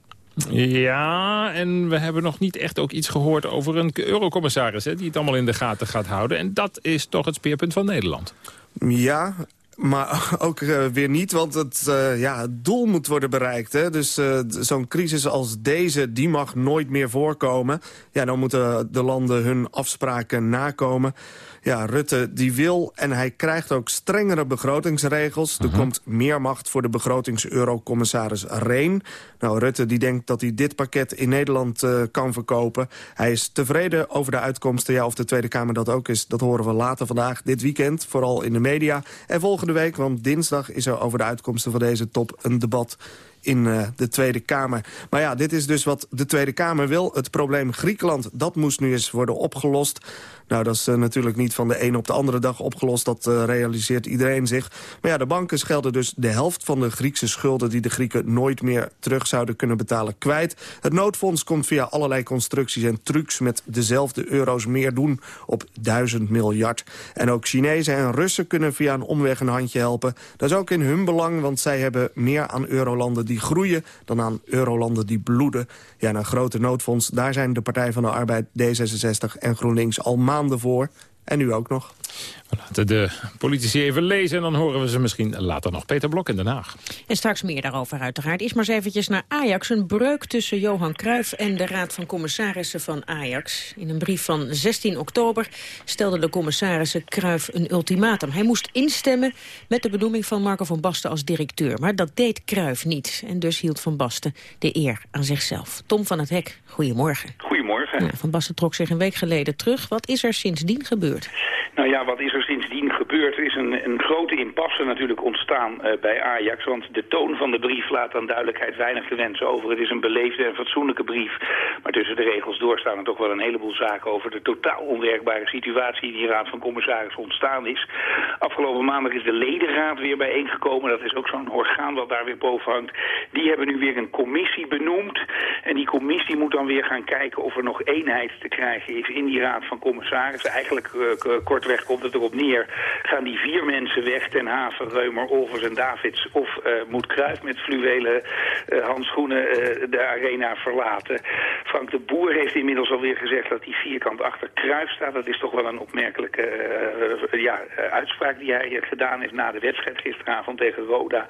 Ja, en we hebben nog niet echt ook iets gehoord over een eurocommissaris... Hè, die het allemaal in de gaten gaat houden. En dat is toch het speerpunt van Nederland. Ja, maar ook uh, weer niet, want het, uh, ja, het doel moet worden bereikt. Hè? Dus uh, zo'n crisis als deze, die mag nooit meer voorkomen. Ja, dan moeten de landen hun afspraken nakomen. Ja, Rutte die wil en hij krijgt ook strengere begrotingsregels. Er komt meer macht voor de begrotings-eurocommissaris Reen. Nou, Rutte die denkt dat hij dit pakket in Nederland uh, kan verkopen. Hij is tevreden over de uitkomsten. Ja, of de Tweede Kamer dat ook is, dat horen we later vandaag. Dit weekend, vooral in de media. En volgende week, want dinsdag is er over de uitkomsten van deze top een debat in uh, de Tweede Kamer. Maar ja, dit is dus wat de Tweede Kamer wil. Het probleem Griekenland, dat moest nu eens worden opgelost. Nou, dat is uh, natuurlijk niet van de ene op de andere dag opgelost. Dat uh, realiseert iedereen zich. Maar ja, de banken schelden dus de helft van de Griekse schulden... die de Grieken nooit meer terug zouden kunnen betalen kwijt. Het noodfonds komt via allerlei constructies en trucs... met dezelfde euro's meer doen op duizend miljard. En ook Chinezen en Russen kunnen via een omweg een handje helpen. Dat is ook in hun belang, want zij hebben meer aan eurolanden die groeien... dan aan eurolanden die bloeden. Ja, een grote noodfonds, daar zijn de Partij van de Arbeid, D66 en GroenLinks al voor. En nu ook nog. We laten de politici even lezen en dan horen we ze misschien later nog. Peter Blok in Den Haag. En straks meer daarover uiteraard. Eerst maar eens eventjes naar Ajax. Een breuk tussen Johan Cruijff en de Raad van Commissarissen van Ajax. In een brief van 16 oktober stelde de commissarissen Cruijff een ultimatum. Hij moest instemmen met de benoeming van Marco van Basten als directeur. Maar dat deed Cruijff niet. En dus hield Van Basten de eer aan zichzelf. Tom van het Hek, goedemorgen. Goedemorgen. Ja, van Basten trok zich een week geleden terug. Wat is er sindsdien gebeurd? Nou ja, wat is er sindsdien gebeurd? Er is een, een grote impasse natuurlijk ontstaan uh, bij Ajax. Want de toon van de brief laat aan duidelijkheid weinig te wensen over. Het is een beleefde en fatsoenlijke brief. Maar tussen de regels door staan er toch wel een heleboel zaken over de totaal onwerkbare situatie die in Raad van Commissarissen ontstaan is. Afgelopen maandag is de ledenraad weer bijeengekomen. Dat is ook zo'n orgaan wat daar weer boven hangt. Die hebben nu weer een commissie benoemd. En die commissie moet dan weer gaan kijken of er nog eenheid te krijgen is in die Raad van Commissarissen. Eigenlijk uh, kortweg komt het erop neer. Gaan die vier mensen weg, Ten Haven, Reumer, Olvers en Davids... of uh, moet Kruif met fluwelen uh, handschoenen uh, de arena verlaten? Frank de Boer heeft inmiddels alweer gezegd dat hij vierkant achter Kruif staat. Dat is toch wel een opmerkelijke ja, uitspraak die hij gedaan heeft... na de wedstrijd gisteravond tegen Roda.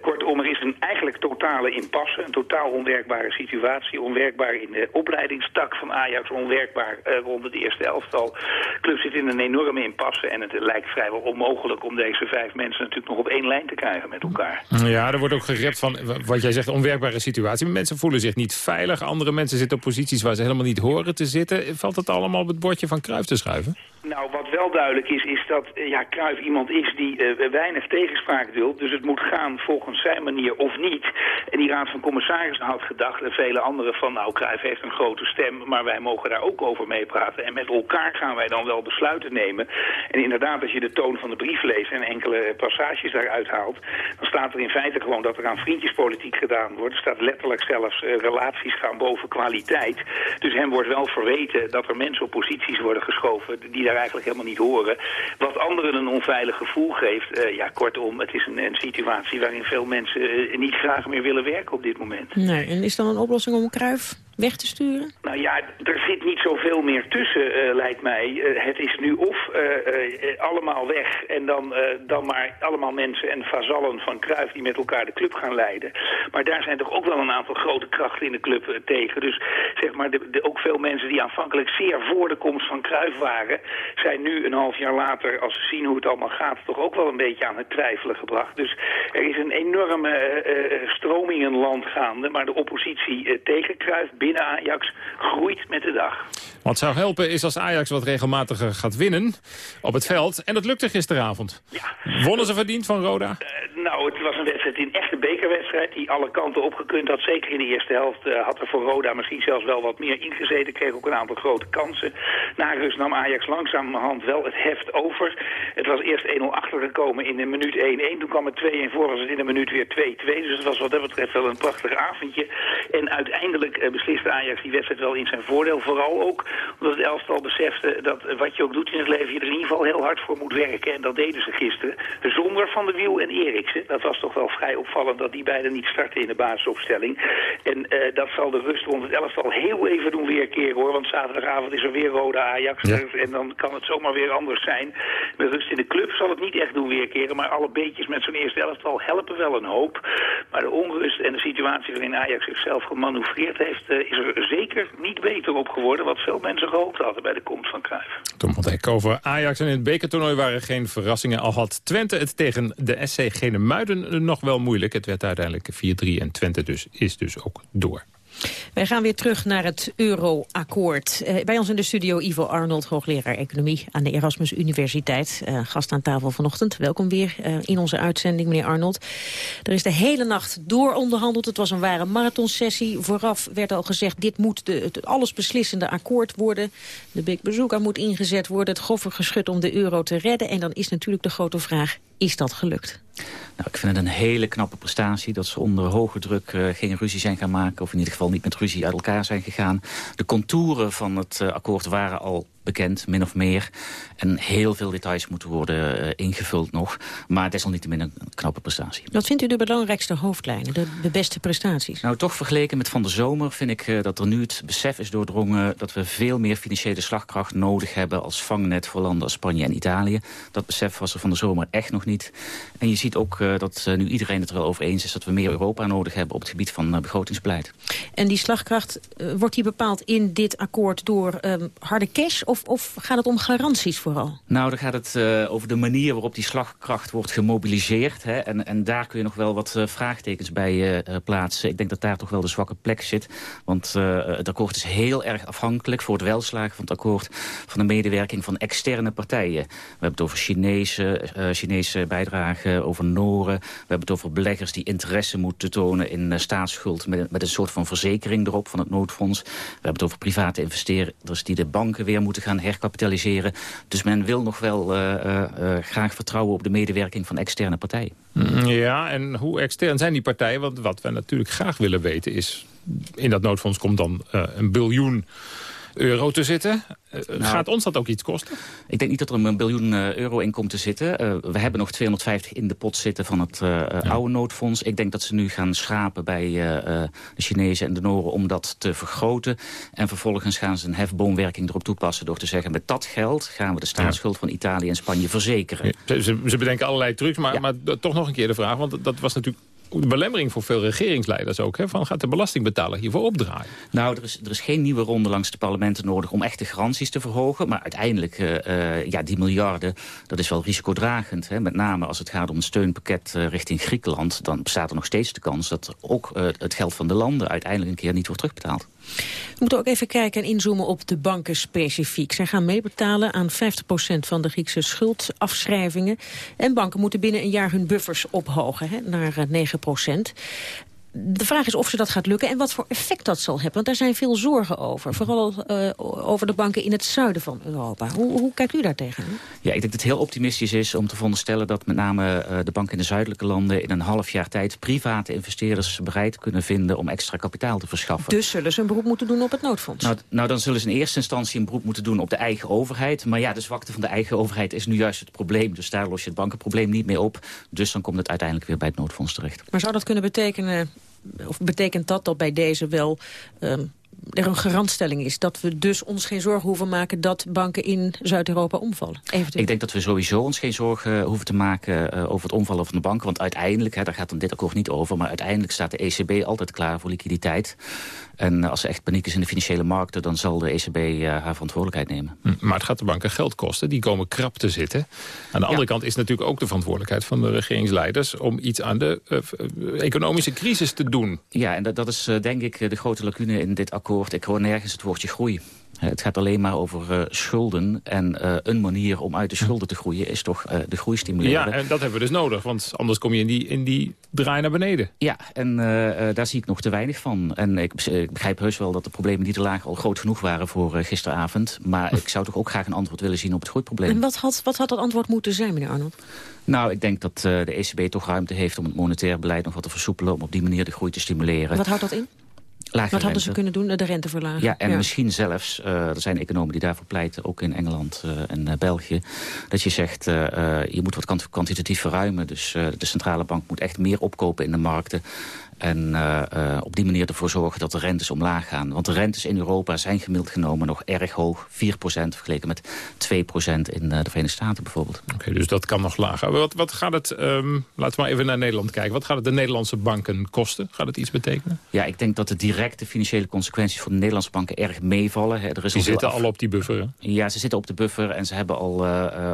kortom, er is een eigenlijk totale impasse, een totaal onwerkbare situatie. Onwerkbaar in de opleidingstak van Ajax, onwerkbaar eh, rond het eerste elftal. Club zit in een enorme impasse en het lijkt vrijwel onmogelijk om deze vijf mensen natuurlijk nog op één lijn te krijgen met elkaar. Ja, er wordt ook gerept van, wat jij zegt, onwerkbare situatie. Mensen voelen zich niet veilig. Andere mensen zitten op posities waar ze helemaal niet horen te zitten. Valt dat allemaal op het bordje van Kruif te schuiven? Nou, wat wel duidelijk is, is dat uh, ja, Cruijff iemand is die uh, weinig tegenspraak wil. Dus het moet gaan volgens zijn manier of niet. En die raad van commissarissen had gedacht, en vele anderen, van nou, Cruijff heeft een grote stem, maar wij mogen daar ook over meepraten. En met elkaar gaan wij dan wel besluiten nemen. En inderdaad, als je de toon van de brief leest en enkele passages daaruit haalt, dan staat er in feite gewoon dat er aan vriendjespolitiek gedaan wordt. Er staat letterlijk zelfs relaties gaan boven kwaliteit. Dus hem wordt wel verweten dat er mensen op posities worden geschoven die daar eigenlijk helemaal niet horen. Wat anderen een onveilig gevoel geeft. Uh, ja, kortom, het is een, een situatie waarin veel mensen uh, niet graag meer willen werken op dit moment. Nee, en is dan een oplossing om Kruif weg te sturen? Nou ja, er zit niet zoveel meer tussen, uh, lijkt mij. Uh, het is nu of uh, allemaal weg en dan, dan maar allemaal mensen en vazallen van Kruif die met elkaar de club gaan leiden. Maar daar zijn toch ook wel een aantal grote krachten in de club tegen. Dus zeg maar, de, ook veel mensen die aanvankelijk zeer voor de komst van Kruif waren, zijn nu een half jaar later, als ze zien hoe het allemaal gaat, toch ook wel een beetje aan het twijfelen gebracht. Dus er is een enorme stroming in land gaande, maar de oppositie tegen Kruif binnen Ajax groeit met de dag. Wat zou helpen is als Ajax wat regelmatiger gaat winnen op het veld. En dat lukte gisteravond. Ja. Wonnen ze verdiend van Roda? Uh, nou, het was een wedstrijd, een echte bekerwedstrijd die alle kanten opgekund had. Zeker in de eerste helft uh, had er voor Roda misschien zelfs wel wat meer ingezeten. Kreeg ook een aantal grote kansen. Na rust nam Ajax langzamerhand wel het heft over. Het was eerst 1-0 achtergekomen in de minuut 1-1. Toen kwam het 2-1 voor, was het in de minuut weer 2-2. Dus het was wat dat betreft wel een prachtig avondje. En uiteindelijk uh, besliste Ajax die wedstrijd wel in zijn voordeel. Vooral ook omdat het elftal besefte dat wat je ook doet in het leven... je er in ieder geval heel hard voor moet werken. En dat deden ze gisteren. Zonder Van der Wiel en Eriksen. Dat was toch wel vrij opvallend dat die beiden niet starten in de basisopstelling. En uh, dat zal de rust rond het elftal heel even doen weerkeren hoor. Want zaterdagavond is er weer rode Ajax. Ja. En dan kan het zomaar weer anders zijn. Met rust in de club zal het niet echt doen weerkeren. Maar alle beetjes met zo'n eerste elftal helpen wel een hoop. Maar de onrust en de situatie waarin Ajax zichzelf gemanoeuvreerd heeft... Uh, is er zeker niet beter op geworden. Wat veel mensen gehoopt hadden bij de komst van Cruijff. Tom Montijk over Ajax en in het bekertoernooi waren geen verrassingen. Al had Twente het tegen de SC Genemuiden nog wel moeilijk. Het werd uiteindelijk 4-3 en Twente dus, is dus ook door. Wij gaan weer terug naar het Euro-akkoord. Uh, bij ons in de studio Ivo Arnold, hoogleraar economie aan de Erasmus Universiteit. Uh, gast aan tafel vanochtend. Welkom weer uh, in onze uitzending, meneer Arnold. Er is de hele nacht door onderhandeld. Het was een ware marathonsessie. Vooraf werd al gezegd, dit moet de, het allesbeslissende akkoord worden. De Big Bazooka moet ingezet worden. Het goffer geschud om de euro te redden. En dan is natuurlijk de grote vraag, is dat gelukt? Nou, ik vind het een hele knappe prestatie dat ze onder hoge druk uh, geen ruzie zijn gaan maken. Of in ieder geval niet met ruzie uit elkaar zijn gegaan. De contouren van het uh, akkoord waren al bekend, min of meer. En heel veel details moeten worden uh, ingevuld nog. Maar desalniettemin een knappe prestatie. Wat vindt u de belangrijkste hoofdlijnen, de, de beste prestaties? Nou, toch vergeleken met van de zomer vind ik uh, dat er nu het besef is doordrongen... dat we veel meer financiële slagkracht nodig hebben als vangnet voor landen als Spanje en Italië. Dat besef was er van de zomer echt nog niet. En je ziet ook uh, dat nu iedereen het er wel over eens is... dat we meer Europa nodig hebben op het gebied van begrotingsbeleid. En die slagkracht, wordt die bepaald in dit akkoord door um, harde cash... Of, of gaat het om garanties vooral? Nou, dan gaat het over de manier waarop die slagkracht wordt gemobiliseerd. Hè? En, en daar kun je nog wel wat vraagtekens bij plaatsen. Ik denk dat daar toch wel de zwakke plek zit. Want het akkoord is heel erg afhankelijk voor het welslagen van het akkoord... van de medewerking van externe partijen. We hebben het over Chinese, Chinese bijdragen, over Noren. We hebben het over beleggers die interesse moeten tonen in staatsschuld... Met, met een soort van verzekering erop van het noodfonds. We hebben het over private investeerders die de banken weer moeten gaan herkapitaliseren. Dus men wil nog wel uh, uh, graag vertrouwen op de medewerking van externe partijen. Ja, en hoe extern zijn die partijen? Want wat we natuurlijk graag willen weten is... in dat noodfonds komt dan een biljoen euro te zitten. Nou, Gaat ons dat ook iets kosten? Ik denk niet dat er een biljoen uh, euro in komt te zitten. Uh, we hebben nog 250 in de pot zitten van het uh, ja. oude noodfonds. Ik denk dat ze nu gaan schrapen bij de Chinezen en de Noren om dat te vergroten. En vervolgens gaan ze een hefboomwerking erop toepassen door te zeggen... met dat geld gaan we de staatsschuld ja. van Italië en Spanje verzekeren. Ze, ze, bedenken allerlei trucs, maar, maar toch nog een keer de vraag. Want dat was natuurlijk belemmering voor veel regeringsleiders ook. Hè, van gaat de belastingbetaler hiervoor opdraaien? Nou, er is, er is geen nieuwe ronde langs de parlementen nodig om echt de garanties te verhogen. Maar uiteindelijk, uh, uh, ja, die miljarden, dat is wel risicodragend. Hè. Met name als het gaat om een steunpakket uh, richting Griekenland... dan bestaat er nog steeds de kans dat ook het geld van de landen uiteindelijk een keer niet wordt terugbetaald. We moeten ook even kijken en inzoomen op de banken specifiek. Zij gaan meebetalen aan 50% van de Griekse schuldafschrijvingen. En banken moeten binnen een jaar hun buffers ophogen hè, naar 9% de vraag is of ze dat gaat lukken en wat voor effect dat zal hebben. Want daar zijn veel zorgen over. Vooral uh, over de banken in het zuiden van Europa. Hoe, hoe kijkt u daar tegenaan? Ja, ik denk dat het heel optimistisch is om te veronderstellen... dat met name uh, de banken in de zuidelijke landen... in een half jaar tijd private investeerders bereid kunnen vinden... om extra kapitaal te verschaffen. Dus zullen ze een beroep moeten doen op het noodfonds? Nou, nou dan zullen ze in eerste instantie een beroep moeten doen op de eigen overheid. Maar ja, de zwakte van de eigen overheid is nu juist het probleem. Dus daar los je het bankenprobleem niet mee op. Dus dan komt het uiteindelijk weer bij het noodfonds terecht. Maar zou dat kunnen betekenen of betekent dat dat bij deze wel um, er een garantstelling is? Dat we dus ons geen zorgen hoeven maken dat banken in Zuid-Europa omvallen? Eventueel. Ik denk dat we sowieso ons geen zorgen hoeven te maken uh, over het omvallen van de banken. Want uiteindelijk, hè, daar gaat dan dit akkoord niet over... maar uiteindelijk staat de ECB altijd klaar voor liquiditeit. En als er echt paniek is in de financiële markten... dan zal de ECB uh, haar verantwoordelijkheid nemen. Hm, maar het gaat de banken geld kosten. Die komen krap te zitten. Aan de andere kant is natuurlijk ook de verantwoordelijkheid van de regeringsleiders... om iets aan de uh, economische crisis te doen. Ja, en dat, dat is uh, denk ik de grote lacune in dit akkoord. Ik hoor nergens het woordje groei. Het gaat alleen maar over uh, schulden. En uh, een manier om uit de schulden te groeien is toch uh, de groei stimuleren. Ja, en dat hebben we dus nodig. Want anders kom je in die, in die draai naar beneden. Ja, en daar zie ik nog te weinig van. En ik, ik, begrijp heus wel dat de problemen niet te laag al groot genoeg waren voor gisteravond. Maar ik zou toch ook graag een antwoord willen zien op het groeiprobleem. En wat had, wat had dat antwoord moeten zijn, meneer Arnold? Nou, ik denk dat de ECB toch ruimte heeft om het monetair beleid nog wat te versoepelen. Om op die manier de groei te stimuleren. Wat houdt dat in? Lage Wat hadden ze kunnen doen? De rente verlagen? Ja, en ja. misschien zelfs, uh, er zijn economen die daarvoor pleiten... ook in Engeland uh, en uh, België... dat je zegt, je moet wat kwantitatief verruimen. Dus de centrale bank moet echt meer opkopen in de markten. En uh, uh, op die manier ervoor zorgen dat de rentes omlaag gaan. Want de rentes in Europa zijn gemiddeld genomen nog erg hoog. 4% vergeleken met 2% in uh, de Verenigde Staten bijvoorbeeld. Oké, okay, dus dat kan nog lager. Wat, wat gaat het, um, laten we maar even naar Nederland kijken. Wat gaat het de Nederlandse banken kosten? Gaat het iets betekenen? Ja, ik denk dat de directe financiële consequenties voor de Nederlandse banken erg meevallen. Er is die zitten af... al op die buffer, hè? Ja, ze zitten op de buffer en ze hebben al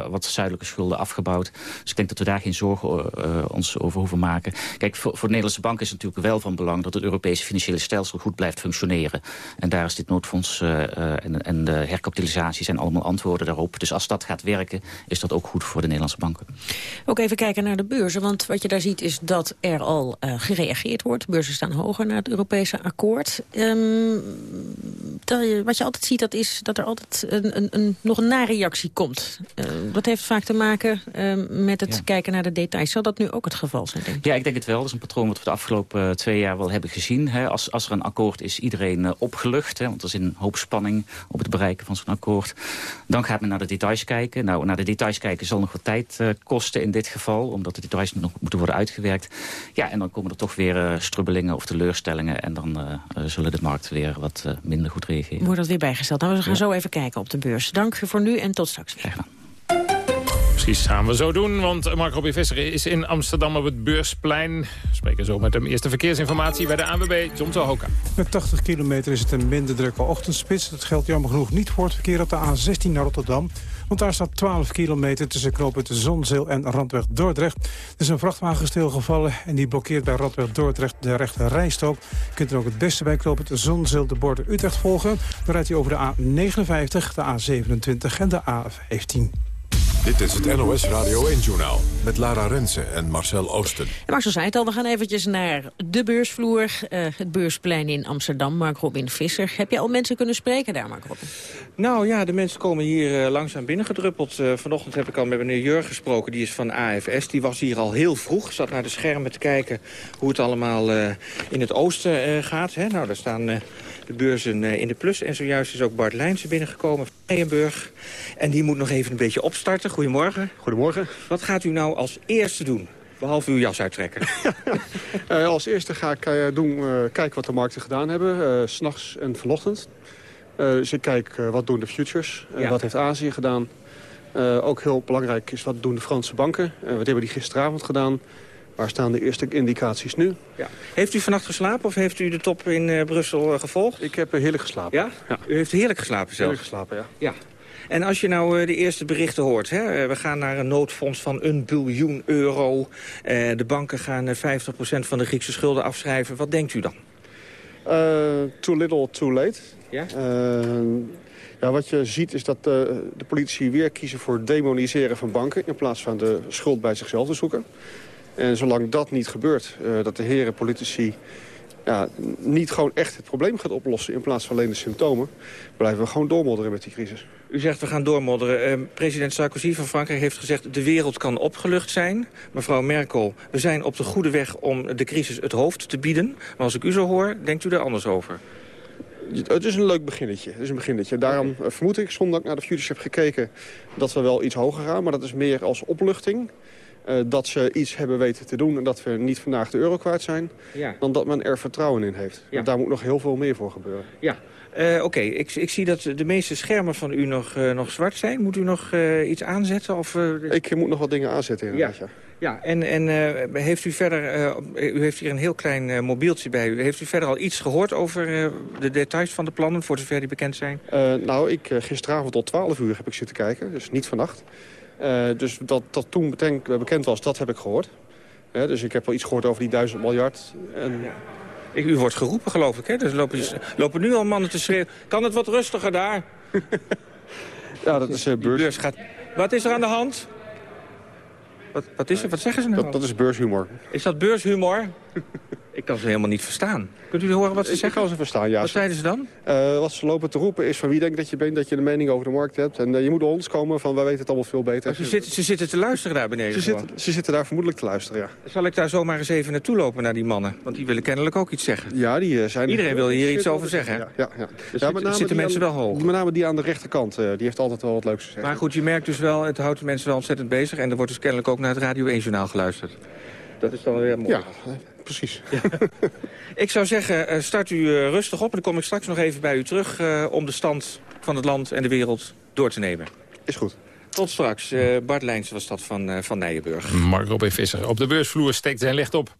wat zuidelijke schulden afgebouwd. Dus ik denk dat we daar geen zorgen ons over hoeven maken. Kijk, voor, voor de Nederlandse banken is het natuurlijk wel van belang dat het Europese financiële stelsel goed blijft functioneren. En daar is dit noodfonds uh, en, en, de herkapitalisatie zijn allemaal antwoorden daarop. Dus als dat gaat werken, is dat ook goed voor de Nederlandse banken. Ook even kijken naar de beurzen, want wat je daar ziet is dat er al uh, gereageerd wordt. Beurzen staan hoger naar het Europese akkoord. Um, wat je altijd ziet, dat is dat er altijd een, een, een nog een nareactie komt. Uh, dat heeft vaak te maken met het ja. kijken naar de details. Zal dat nu ook het geval zijn, denk Ja, ik denk het wel. Dat is een patroon wat we de afgelopen twee jaar wel hebben gezien. Hè. Als, als er een akkoord is, iedereen opgelucht. Hè, want er is een hoop spanning op het bereiken van zo'n akkoord. Dan gaat men naar de details kijken. Nou, naar de details kijken zal nog wat tijd kosten in dit geval. Omdat de details nog moeten worden uitgewerkt. Ja, en dan komen er toch weer strubbelingen of teleurstellingen. En dan zullen de markt weer wat minder goed reageren. Wordt dat weer bijgesteld. Nou, we gaan ja. zo even kijken op de beurs. Dank voor nu en tot straks. Graag gedaan. Precies, gaan we zo doen, want Mark Robin Visser is in Amsterdam op het Beursplein. We spreken zo met hem. Eerste verkeersinformatie bij de ANWB, John Zohoka. Met 80 kilometer is het een minder drukke ochtendspits. Dat geldt jammer genoeg niet voor het verkeer op de A16 naar Rotterdam. Want daar staat 12 kilometer tussen knooppunt Zonzeel en Randweg Dordrecht. Er is een vrachtwagen stilgevallen en die blokkeert bij Randweg Dordrecht de rechte rijstrook. Je kunt er ook het beste bij knooppunt Zonzeel de borden Utrecht volgen. Dan rijdt hij over de A59, de A27 en de A15. Dit is het NOS Radio 1-journaal met Lara Rensen en Marcel Oosten. En Marcel zei het al, we gaan eventjes naar de beursvloer. Uh, het beursplein in Amsterdam, Mark Robin Visser. Heb je al mensen kunnen spreken daar, Mark Robin? Nou ja, de mensen komen hier uh, langzaam binnengedruppeld. Uh, vanochtend heb ik al met meneer Jurgen gesproken, die is van AFS. Die was hier al heel vroeg, zat naar de schermen te kijken... hoe het allemaal in het oosten gaat. Hè? Nou, daar staan de beurzen in de plus. En zojuist is ook Bart Lijnsen binnengekomen van Eienburg. En die moet nog even een beetje opstarten. Goedemorgen. Goedemorgen. Wat gaat u nou als eerste doen? Behalve uw jas uittrekken. uh, als eerste ga ik uh, doen, uh, kijken wat de markten gedaan hebben. S S'nachts en vanochtend. dus ik kijk wat doen de futures. Ja. Wat heeft Azië gedaan. ook heel belangrijk is wat doen de Franse banken. wat hebben die gisteravond gedaan. Waar staan de eerste indicaties nu? Ja. Heeft u vannacht geslapen of heeft u de top in uh, Brussel uh, gevolgd? Ik heb heerlijk geslapen. Ja? ja? U heeft heerlijk geslapen zelf? Heerlijk geslapen, ja. ja. En als je nou de eerste berichten hoort... Hè, we gaan naar een noodfonds van een biljoen euro... de banken gaan 50% van de Griekse schulden afschrijven. Wat denkt u dan? too little, too late. Ja? Ja, wat je ziet is dat de, de politici weer kiezen voor demoniseren van banken... in plaats van de schuld bij zichzelf te zoeken. En zolang dat niet gebeurt, uh, dat de heren politici ja, niet gewoon echt het probleem gaat oplossen... in plaats van alleen de symptomen, blijven we gewoon doormodderen met die crisis. U zegt we gaan doormodderen. Uh, president Sarkozy van Frankrijk heeft gezegd... de wereld kan opgelucht zijn. Mevrouw Merkel, we zijn op de goede weg om de crisis het hoofd te bieden. Maar als ik u zo hoor, denkt u er anders over? Het is een leuk beginnetje. Het is een beginnetje. Daarom okay. vermoed ik, ik naar de futures heb gekeken... dat we wel iets hoger gaan. Maar dat is meer als opluchting. Uh, dat ze iets hebben weten te doen en dat we niet vandaag de euro kwijt zijn... Ja. dan dat men er vertrouwen in heeft. Ja. Daar moet nog heel veel meer voor gebeuren. Ja. Uh, Oké, okay. ik, ik, zie dat de meeste schermen van u nog, uh, nog zwart zijn. Moet u nog iets aanzetten? Of, Ik moet nog wat dingen aanzetten inderdaad, ja. ja. Ja, en, en uh, heeft u verder, uh, u heeft hier een heel klein uh, mobieltje bij u. Heeft u verder al iets gehoord over de details van de plannen, voor zover die bekend zijn? nou, ik, gisteravond tot 12 uur heb ik zitten kijken, dus niet vannacht. Dus dat, dat toen bekend was, dat heb ik gehoord. dus ik heb wel iets gehoord over die duizend miljard. En... Ja. Ik, u wordt geroepen, geloof ik, hè? Dus lopen, lopen nu al mannen te schreeuwen. Kan het wat rustiger daar? ja, dat is beurs. beurs gaat... Wat is er aan de hand? Wat, wat, is er? Wat zeggen ze nou? Dat, dat is beurshumor. Is dat beurshumor? ik kan ze helemaal niet verstaan. Kunt u horen wat ze ik, zeggen? Ik kan ze verstaan, ja. Wat zeiden ze dan? Uh, wat ze lopen te roepen is van wie denkt dat je bent dat je een mening over de markt hebt. En uh, je moet door ons komen van wij weten het allemaal veel beter. Ze, zitten, ze zitten te luisteren daar beneden ze zitten, ze zitten daar vermoedelijk te luisteren, ja. Zal ik daar zomaar eens even naartoe lopen naar die mannen? Want die willen kennelijk ook iets zeggen. Ja, die uh, zijn... Iedereen wil hier iets over zeggen, hè? Ja, ja, ja. Dus ja, met name zitten mensen aan, wel hoog. Met name die aan de rechterkant, die heeft altijd wel wat leuks te zeggen. Maar goed, je merkt dus wel, het houdt de mensen wel ontzettend bezig. En er wordt dus kennelijk ook naar het Radio 1-journaal geluisterd. Dat is dan weer mooi. Ja, precies. Ja. ik zou zeggen, start u rustig op. En dan kom ik straks nog even bij u terug... Uh, om de stand van het land en de wereld door te nemen. Is goed. Tot straks. Uh, Bart Leijns was dat van, uh, van Nijenburg. Mark Robin Visser. Op de beursvloer steekt zijn licht op.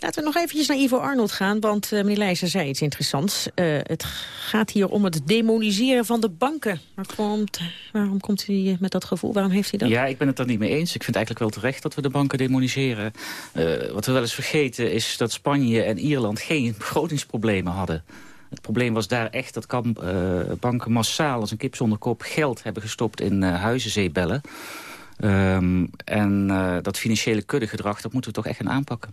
Laten we nog eventjes naar Ivo Arnold gaan, want uh, meneer Leijzer zei iets interessants. Uh, het gaat hier om het demoniseren van de banken. Komt, waarom komt hij met dat gevoel? Waarom heeft hij dat? Ja, ik ben het er niet mee eens. Ik vind eigenlijk wel terecht dat we de banken demoniseren. Uh, wat we wel eens vergeten is dat Spanje en Ierland geen begrotingsproblemen hadden. Het probleem was daar echt dat kamp, banken massaal als een kip zonder kop geld hebben gestopt in huizenzeebellen. Um, en uh, dat financiële kuddegedrag, dat moeten we toch echt gaan aanpakken.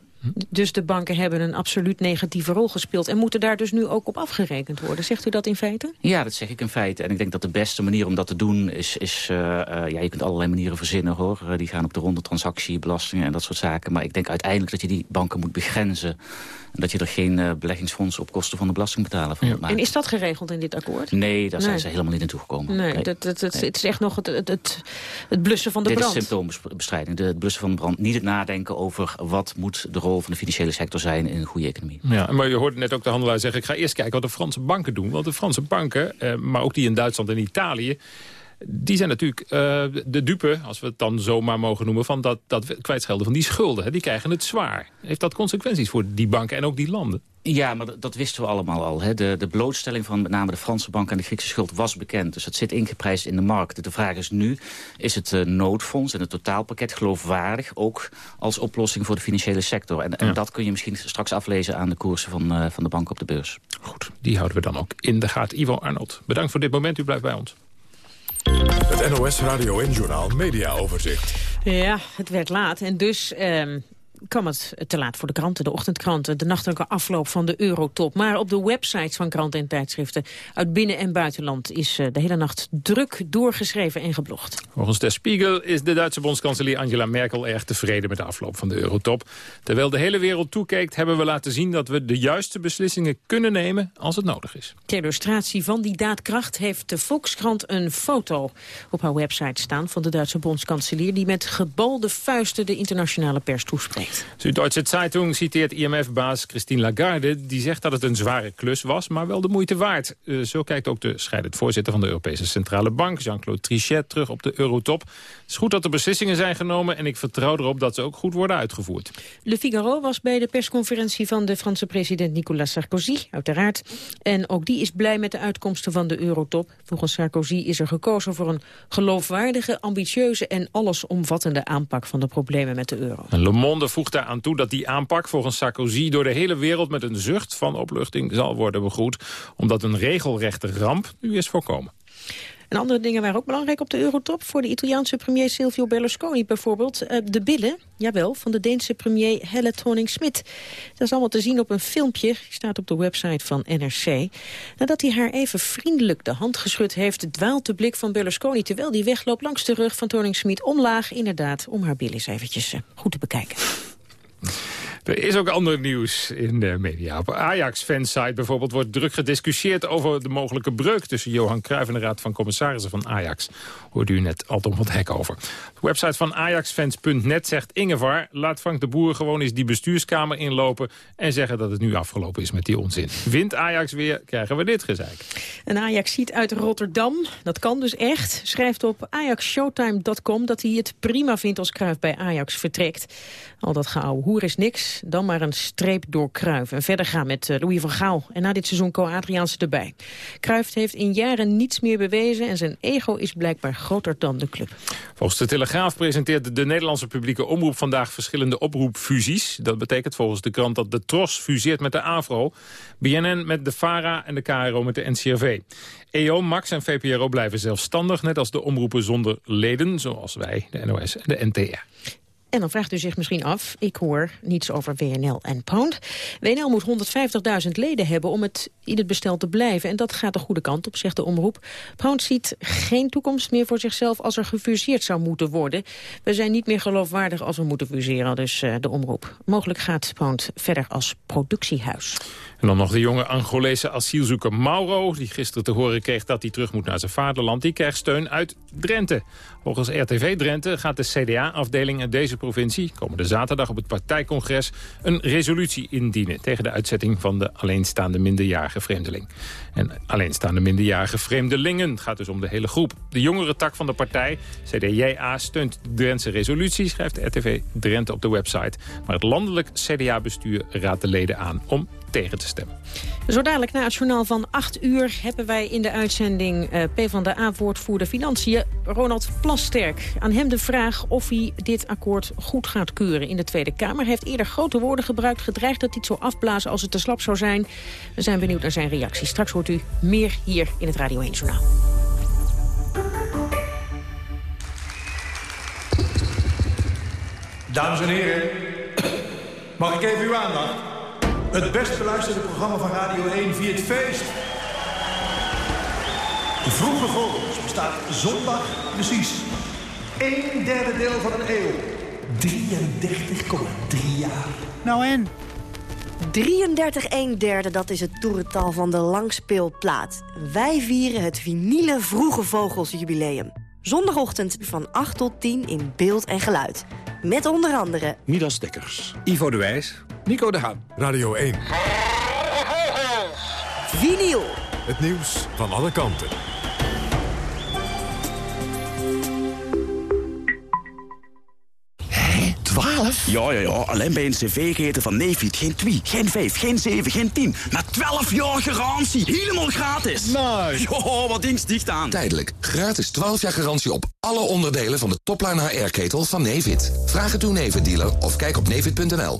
Dus de banken hebben een absoluut negatieve rol gespeeld... en moeten daar dus nu ook op afgerekend worden. Zegt u dat in feite? Ja, dat zeg ik in feite. En ik denk dat de beste manier om dat te doen is... is uh, uh, ja, je kunt allerlei manieren verzinnen, hoor. Uh, die gaan op de ronde transactiebelastingen en dat soort zaken. Maar ik denk uiteindelijk dat je die banken moet begrenzen... en dat je er geen uh, beleggingsfonds op kosten van de belastingbetaler van ja. moet maken. En is dat geregeld in dit akkoord? Nee, daar zijn ze helemaal niet naartoe gekomen. Nee, nee. Dat, dat, dat, nee. het is echt nog het, het, het, het blussen van de brand. Dit is symptoombestrijding, het blussen van de brand. Niet het nadenken over wat moet de rol van de financiële sector zijn in een goede economie. Ja, maar je hoorde net ook de handelaar zeggen... ik ga eerst kijken wat de Franse banken doen. Want de Franse banken, eh, maar ook die in Duitsland en Italië... die zijn natuurlijk uh, de dupe, als we het dan zomaar mogen noemen... van dat, dat kwijtschelden van die schulden. Hè. Die krijgen het zwaar. Heeft dat consequenties voor die banken en ook die landen? Ja, maar dat, wisten we allemaal al. Hè. De, de blootstelling van met name de Franse bank en de Griekse schuld was bekend. Dus dat zit ingeprijsd in de markt. De vraag is nu, is het uh, noodfonds en het totaalpakket geloofwaardig... ook als oplossing voor de financiële sector? En, en dat kun je misschien straks aflezen aan de koersen van, uh, van de bank op de beurs. Goed, die houden we dan ook in de gaten. Ivo Arnold, bedankt voor dit moment. U blijft bij ons. Het NOS Radio en Journaal Media Overzicht. Ja, het werd laat en dus um, kwam het te laat voor de kranten, de ochtendkranten, de nachtelijke afloop van de Eurotop. Maar op de websites van kranten en tijdschriften uit binnen- en buitenland is uh, de hele nacht druk doorgeschreven en geblogd. Volgens Der Spiegel is de Duitse bondskanselier Angela Merkel erg tevreden met de afloop van de Eurotop. Terwijl de hele wereld toekijkt, hebben we laten zien dat we de juiste beslissingen kunnen nemen als het nodig is. Ter illustratie van die daadkracht heeft de Volkskrant een foto op haar website staan van de Duitse bondskanselier die met gebalde vuisten de internationale pers toespreekt. Süddeutsche Zeitung citeert IMF-baas Christine Lagarde... die zegt dat het een zware klus was, maar wel de moeite waard. Uh, zo kijkt ook de scheidend voorzitter van de Europese Centrale Bank... Jean-Claude Trichet terug op de eurotop. Het is goed dat er beslissingen zijn genomen... en ik vertrouw erop dat ze ook goed worden uitgevoerd. Le Figaro was bij de persconferentie van de Franse president Nicolas Sarkozy, uiteraard. En ook die is blij met de uitkomsten van de eurotop. Volgens Sarkozy is er gekozen voor een geloofwaardige, ambitieuze... en allesomvattende aanpak van de problemen met de euro. Le Monde voegt daaraan toe dat die aanpak volgens Sarkozy... door de hele wereld met een zucht van opluchting zal worden begroet... omdat een regelrechte ramp nu is voorkomen. En andere dingen waren ook belangrijk op de eurotop. Voor de Italiaanse premier Silvio Berlusconi bijvoorbeeld. Uh, de billen, jawel, van de Deense premier Helle Thorning-Smit. Dat is allemaal te zien op een filmpje. Die staat op de website van NRC. Nadat hij haar even vriendelijk de hand geschud heeft... dwaalt de blik van Berlusconi terwijl die wegloopt langs de rug van Thorning-Smit omlaag. Inderdaad, om haar billen eens eventjes uh, goed te bekijken. Er is ook ander nieuws in de media. Op Ajax-fansite bijvoorbeeld wordt druk gediscussieerd... over de mogelijke breuk tussen Johan Cruijff en de Raad van Commissarissen van Ajax. Hoorde u net van het Hek over. De website van ajaxfans.net zegt Ingevar... laat Frank de Boer gewoon eens die bestuurskamer inlopen... en zeggen dat het nu afgelopen is met die onzin. Wint Ajax weer, krijgen we dit gezeik. En Ajax ziet uit Rotterdam, dat kan dus echt... schrijft op ajaxshowtime.com dat hij het prima vindt als Cruijff bij Ajax vertrekt. Al dat geouwe hoer is niks, dan maar een streep door Cruijff. En verder gaan met eh, Louis van Gaal. En na dit seizoen Co Adriaanse erbij. Cruijff heeft in jaren niets meer bewezen... en zijn ego is blijkbaar groter dan de club. Volgens de Telegraaf presenteert de Nederlandse publieke omroep... vandaag verschillende oproepfusies. Dat betekent volgens de krant dat de TROS fuseert met de AVRO... BNN met de FARA en de KRO met de NCRV. EO, Max en VPRO blijven zelfstandig... net als de omroepen zonder leden, zoals wij, de NOS en de NTR. En dan vraagt u zich misschien af, ik hoor niets over WNL en Pound. WNL moet 150.000 leden hebben om het in het bestel te blijven. En dat gaat de goede kant op, zegt de omroep. Pound ziet geen toekomst meer voor zichzelf als er gefuseerd zou moeten worden. We zijn niet meer geloofwaardig als we moeten fuseren, dus uh, de omroep. Mogelijk gaat Pound verder als productiehuis. En dan nog de jonge Angolese asielzoeker Mauro... die gisteren te horen kreeg dat hij terug moet naar zijn vaderland. Die krijgt steun uit Drenthe. Volgens RTV Drenthe gaat de CDA-afdeling uit deze provincie... komende zaterdag op het partijcongres een resolutie indienen... tegen de uitzetting van de alleenstaande minderjarige vreemdeling. En alleenstaande minderjarige vreemdelingen. Gaat dus om de hele groep. De jongere tak van de partij, CDJA, steunt Drentse resolutie... schrijft RTV Drenthe op de website. Maar het landelijk CDA-bestuur raadt de leden aan om tegen te stemmen. Zo dadelijk na het journaal van 8 uur hebben wij in de uitzending uh, PvdA-woordvoerder Financiën Ronald Plasterk. Aan hem de vraag of hij dit akkoord goed gaat keuren in de Tweede Kamer. Hij heeft eerder grote woorden gebruikt, gedreigd dat hij het zou afblazen als het te slap zou zijn. We zijn benieuwd naar zijn reactie. Straks hoort u meer hier in het Radio 1 Journaal. Dames en heren, mag ik even uw aandacht? Het best beluisterde programma van Radio 1 via het feest. De Vroege Vogels bestaat zondag precies een derde deel van een eeuw. 33,3 jaar. Nou en? 33 1 derde, dat is het toerental van de langspeelplaat. Wij vieren het vinyle Vroege Vogels jubileum. Zondagochtend van 8 tot 10 in beeld en geluid. Met onder andere... Midas Dekkers, Ivo de Wijs, Nico de Haan. Radio 1. Vinyl. Het nieuws van alle kanten. Hé, 12? Ja, ja, ja. Alleen bij een cv-keten van Nefit. Geen 2, geen 5, geen 7, geen 10. Maar 12 jaar garantie. Helemaal gratis. Nice. Jo, wat ding dicht aan. Tijdelijk. Gratis 12 jaar garantie op alle onderdelen van de topline HR-ketel van Nefit. Vraag het uw Nefit-dealer of kijk op nefit.nl.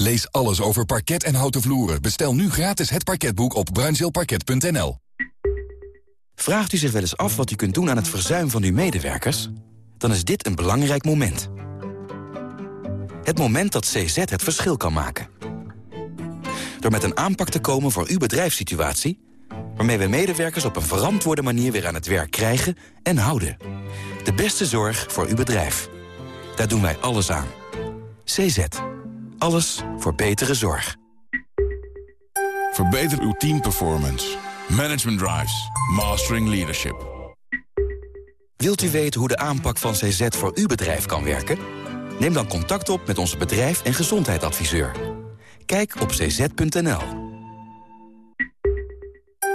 Lees alles over parket en houten vloeren. Bestel nu gratis het parketboek op bruinzeelparket.nl. Vraagt u zich wel eens af wat u kunt doen aan het verzuim van uw medewerkers? Dan is dit een belangrijk moment. Het moment dat CZ het verschil kan maken. Door met een aanpak te komen voor uw bedrijfssituatie... waarmee we medewerkers op een verantwoorde manier weer aan het werk krijgen en houden. De beste zorg voor uw bedrijf. Daar doen wij alles aan. CZ. Alles voor betere zorg. Verbeter uw teamperformance. Management Drives. Mastering Leadership. Wilt u weten hoe de aanpak van CZ voor uw bedrijf kan werken? Neem dan contact op met onze bedrijf- en gezondheidsadviseur. Kijk op cz.nl.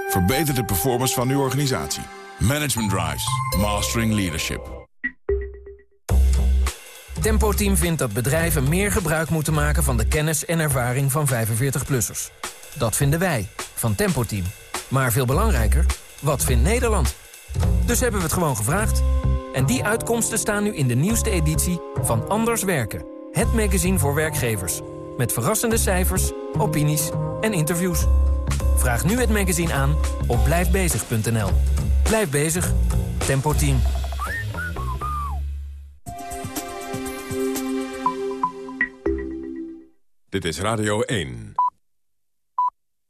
Verbeter de performance van uw organisatie. Management Drives. Mastering Leadership. Tempo Team vindt dat bedrijven meer gebruik moeten maken van de kennis en ervaring van 45-plussers. Dat vinden wij, van Tempo Team. Maar veel belangrijker, wat vindt Nederland? Dus hebben we het gewoon gevraagd. En die uitkomsten staan nu in de nieuwste editie van Anders Werken. Het magazine voor werkgevers. Met verrassende cijfers, opinies en interviews. Vraag nu het magazine aan op blijfbezig.nl. Blijf bezig. Tempo Team. Dit is Radio 1.